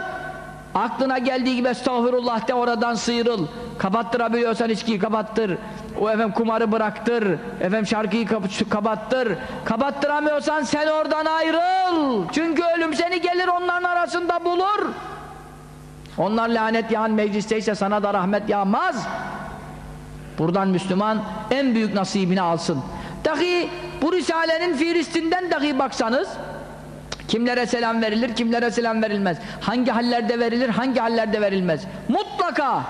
aklına geldiği gibi estağfurullah de oradan sıyrıl. Kapattırabiliyorsan içkiyi kapattır. O efendim kumarı bıraktır. Efendim şarkıyı kapattır. Kapattıramıyorsan sen oradan ayrıl. Çünkü ölüm seni gelir onların arasında bulur. Onlar lanet yağan meclisteyse sana da rahmet yağmaz. Buradan Müslüman en büyük nasibini alsın. Dahi bu Risale'nin Filistin'den dahi baksanız kimlere selam verilir, kimlere selam verilmez. Hangi hallerde verilir, hangi hallerde verilmez. Mutlaka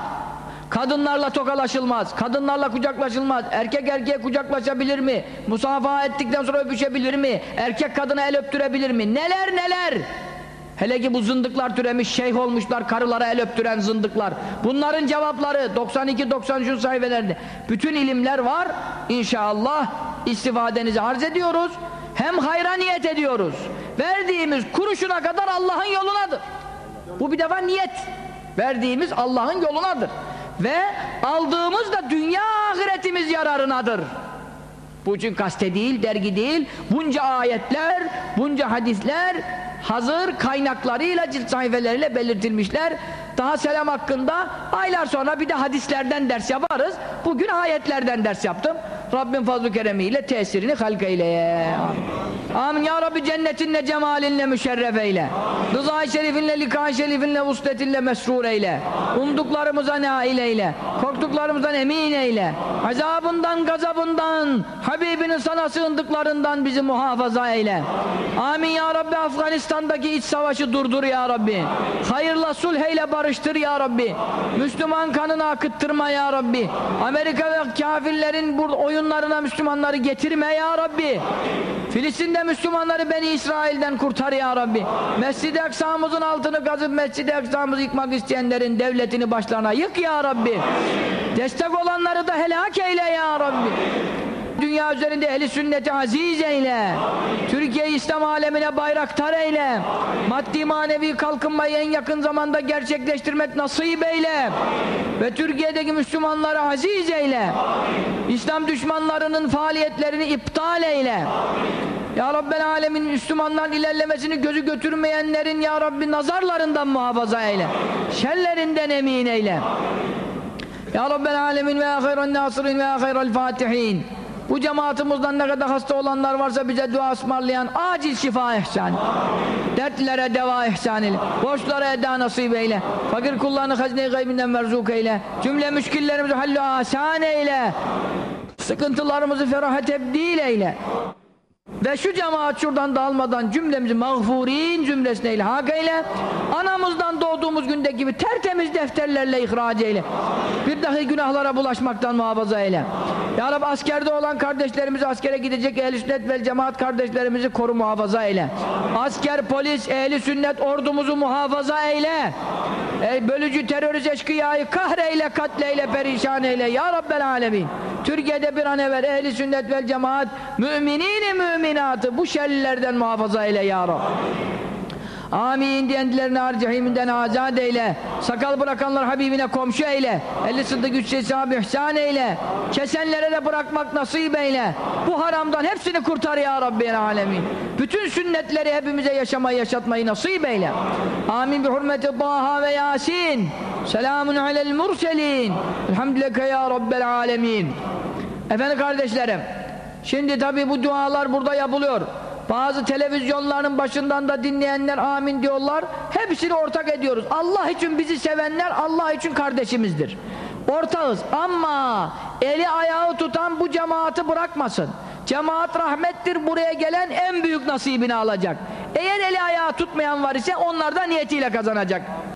kadınlarla tokalaşılmaz, kadınlarla kucaklaşılmaz. Erkek erkeğe kucaklaşabilir mi? Musafaha ettikten sonra öpüşebilir mi? Erkek kadına el öptürebilir mi? Neler neler! Hele ki bu zındıklar türemiş, şeyh olmuşlar, karılara el öptüren zındıklar. Bunların cevapları 92-93 sayfelerde. Bütün ilimler var. İnşallah istifadenizi arz ediyoruz. Hem hayra niyet ediyoruz. Verdiğimiz kuruşuna kadar Allah'ın yolunadır. Bu bir defa niyet. Verdiğimiz Allah'ın yolunadır. Ve aldığımız da dünya ahiretimiz yararınadır. Bu için kaste değil, dergi değil, bunca ayetler, bunca hadisler hazır kaynaklarıyla, cilt sayfeleriyle belirtilmişler. Daha selam hakkında aylar sonra bir de hadislerden ders yaparız. Bugün ayetlerden ders yaptım. Rabbim fazl-ı keremiyle tesirini halk eyleye. Amin. Ya Rabbi cennetinle cemalinle müşerref eyle. Rıza-i şerifinle, lika-i şerifinle, vusletinle mesrur eyle. Umduklarımıza nail eyle. Korktuklarımızdan emin eyle. Azabından, gazabından, Habibinin sana sığındıklarından bizi muhafaza eyle. Amin ya Rabbi Afganistan'daki iç savaşı durdur ya Rabbi. Hayırla sulh eyle barıştır ya Rabbi. Müslüman kanını akıttırma ya Rabbi. Amerika ve kafirlerin bu oyunlarına Müslümanları getirme ya Rabbi. Filistin'de Müslümanları Beni İsrail'den kurtar ya Rabbi. Mescid-i Aksa'mızın altını kazıp Mescid-i Aksa'mızı yıkmak isteyenlerin devletini başlarına yık ya Rabbi. Destek olanları da helak eyle ya Rabbi. Dünya üzerinde ehli sünneti aziz eyle. Türkiye İslam alemine bayraktar eyle. Maddi manevi kalkınmayı en yakın zamanda gerçekleştirmek nasip eyle. Ve Türkiye'deki Müslümanları aziz eyle. İslam düşmanlarının faaliyetlerini iptal eyle. Ya Rabbel Alemin Müslümanların ilerlemesini gözü götürmeyenlerin Ya Rabbi nazarlarından muhafaza eyle. Şerlerinden emin eyle. Ya Rabbel Alemin ve ya hayran nasirin ve ya hayral fatihin. Bu cemaatimizden ne kadar hasta olanlar varsa bize dua ısmarlayan acil şifa ihsan. Dertlere deva ihsan eyle. Borçlara eda nasip eyle. Fakir kullarını hazine-i gaybinden merzuk eyle. Cümle müşkillerimizi hallü asan eyle. Sıkıntılarımızı feraha tebdil eyle. Ve şu cemaat şuradan dağılmadan cümlemizi mağfurin cümlesine ilhak eyle. Anamızdan doğduğumuz gündeki gibi tertemiz defterlerle ihraç eyle. Bir dahi günahlara bulaşmaktan muhafaza eyle. Ya Rabbi askerde olan kardeşlerimizi, askere gidecek ehl sünnet ve cemaat kardeşlerimizi koru muhafaza eyle. Asker, polis, ehli sünnet ordumuzu muhafaza eyle. Ey bölücü terörist eşkıyayı kahreyle, katleyle, perişan eyle. Ya Rabbel alemin. Türkiye'de bir an evvel ehli sünnet vel cemaat müminini müminatı bu şerlilerden muhafaza eyle ya Rabbi. Amin diyendilerini harcahiminden azad eyle. Sakal bırakanlar Habibine komşu eyle. Elli sıddık üç hesabı ihsan eyle. Kesenlere de bırakmak nasip eyle. Bu haramdan hepsini kurtar ya Rabbi alemin. Bütün sünnetleri hepimize yaşamayı yaşatmayı nasip eyle. Amin bi hurmeti Taha ve Yasin. Selamun alel murselin. Elhamdülillah ya Rabbel alemin. Efendim kardeşlerim. Şimdi tabi bu dualar burada yapılıyor. Bazı televizyonların başından da dinleyenler amin diyorlar. Hepsini ortak ediyoruz. Allah için bizi sevenler Allah için kardeşimizdir. Ortağız ama eli ayağı tutan bu cemaati bırakmasın. Cemaat rahmettir buraya gelen en büyük nasibini alacak. Eğer eli ayağı tutmayan var ise onlar da niyetiyle kazanacak.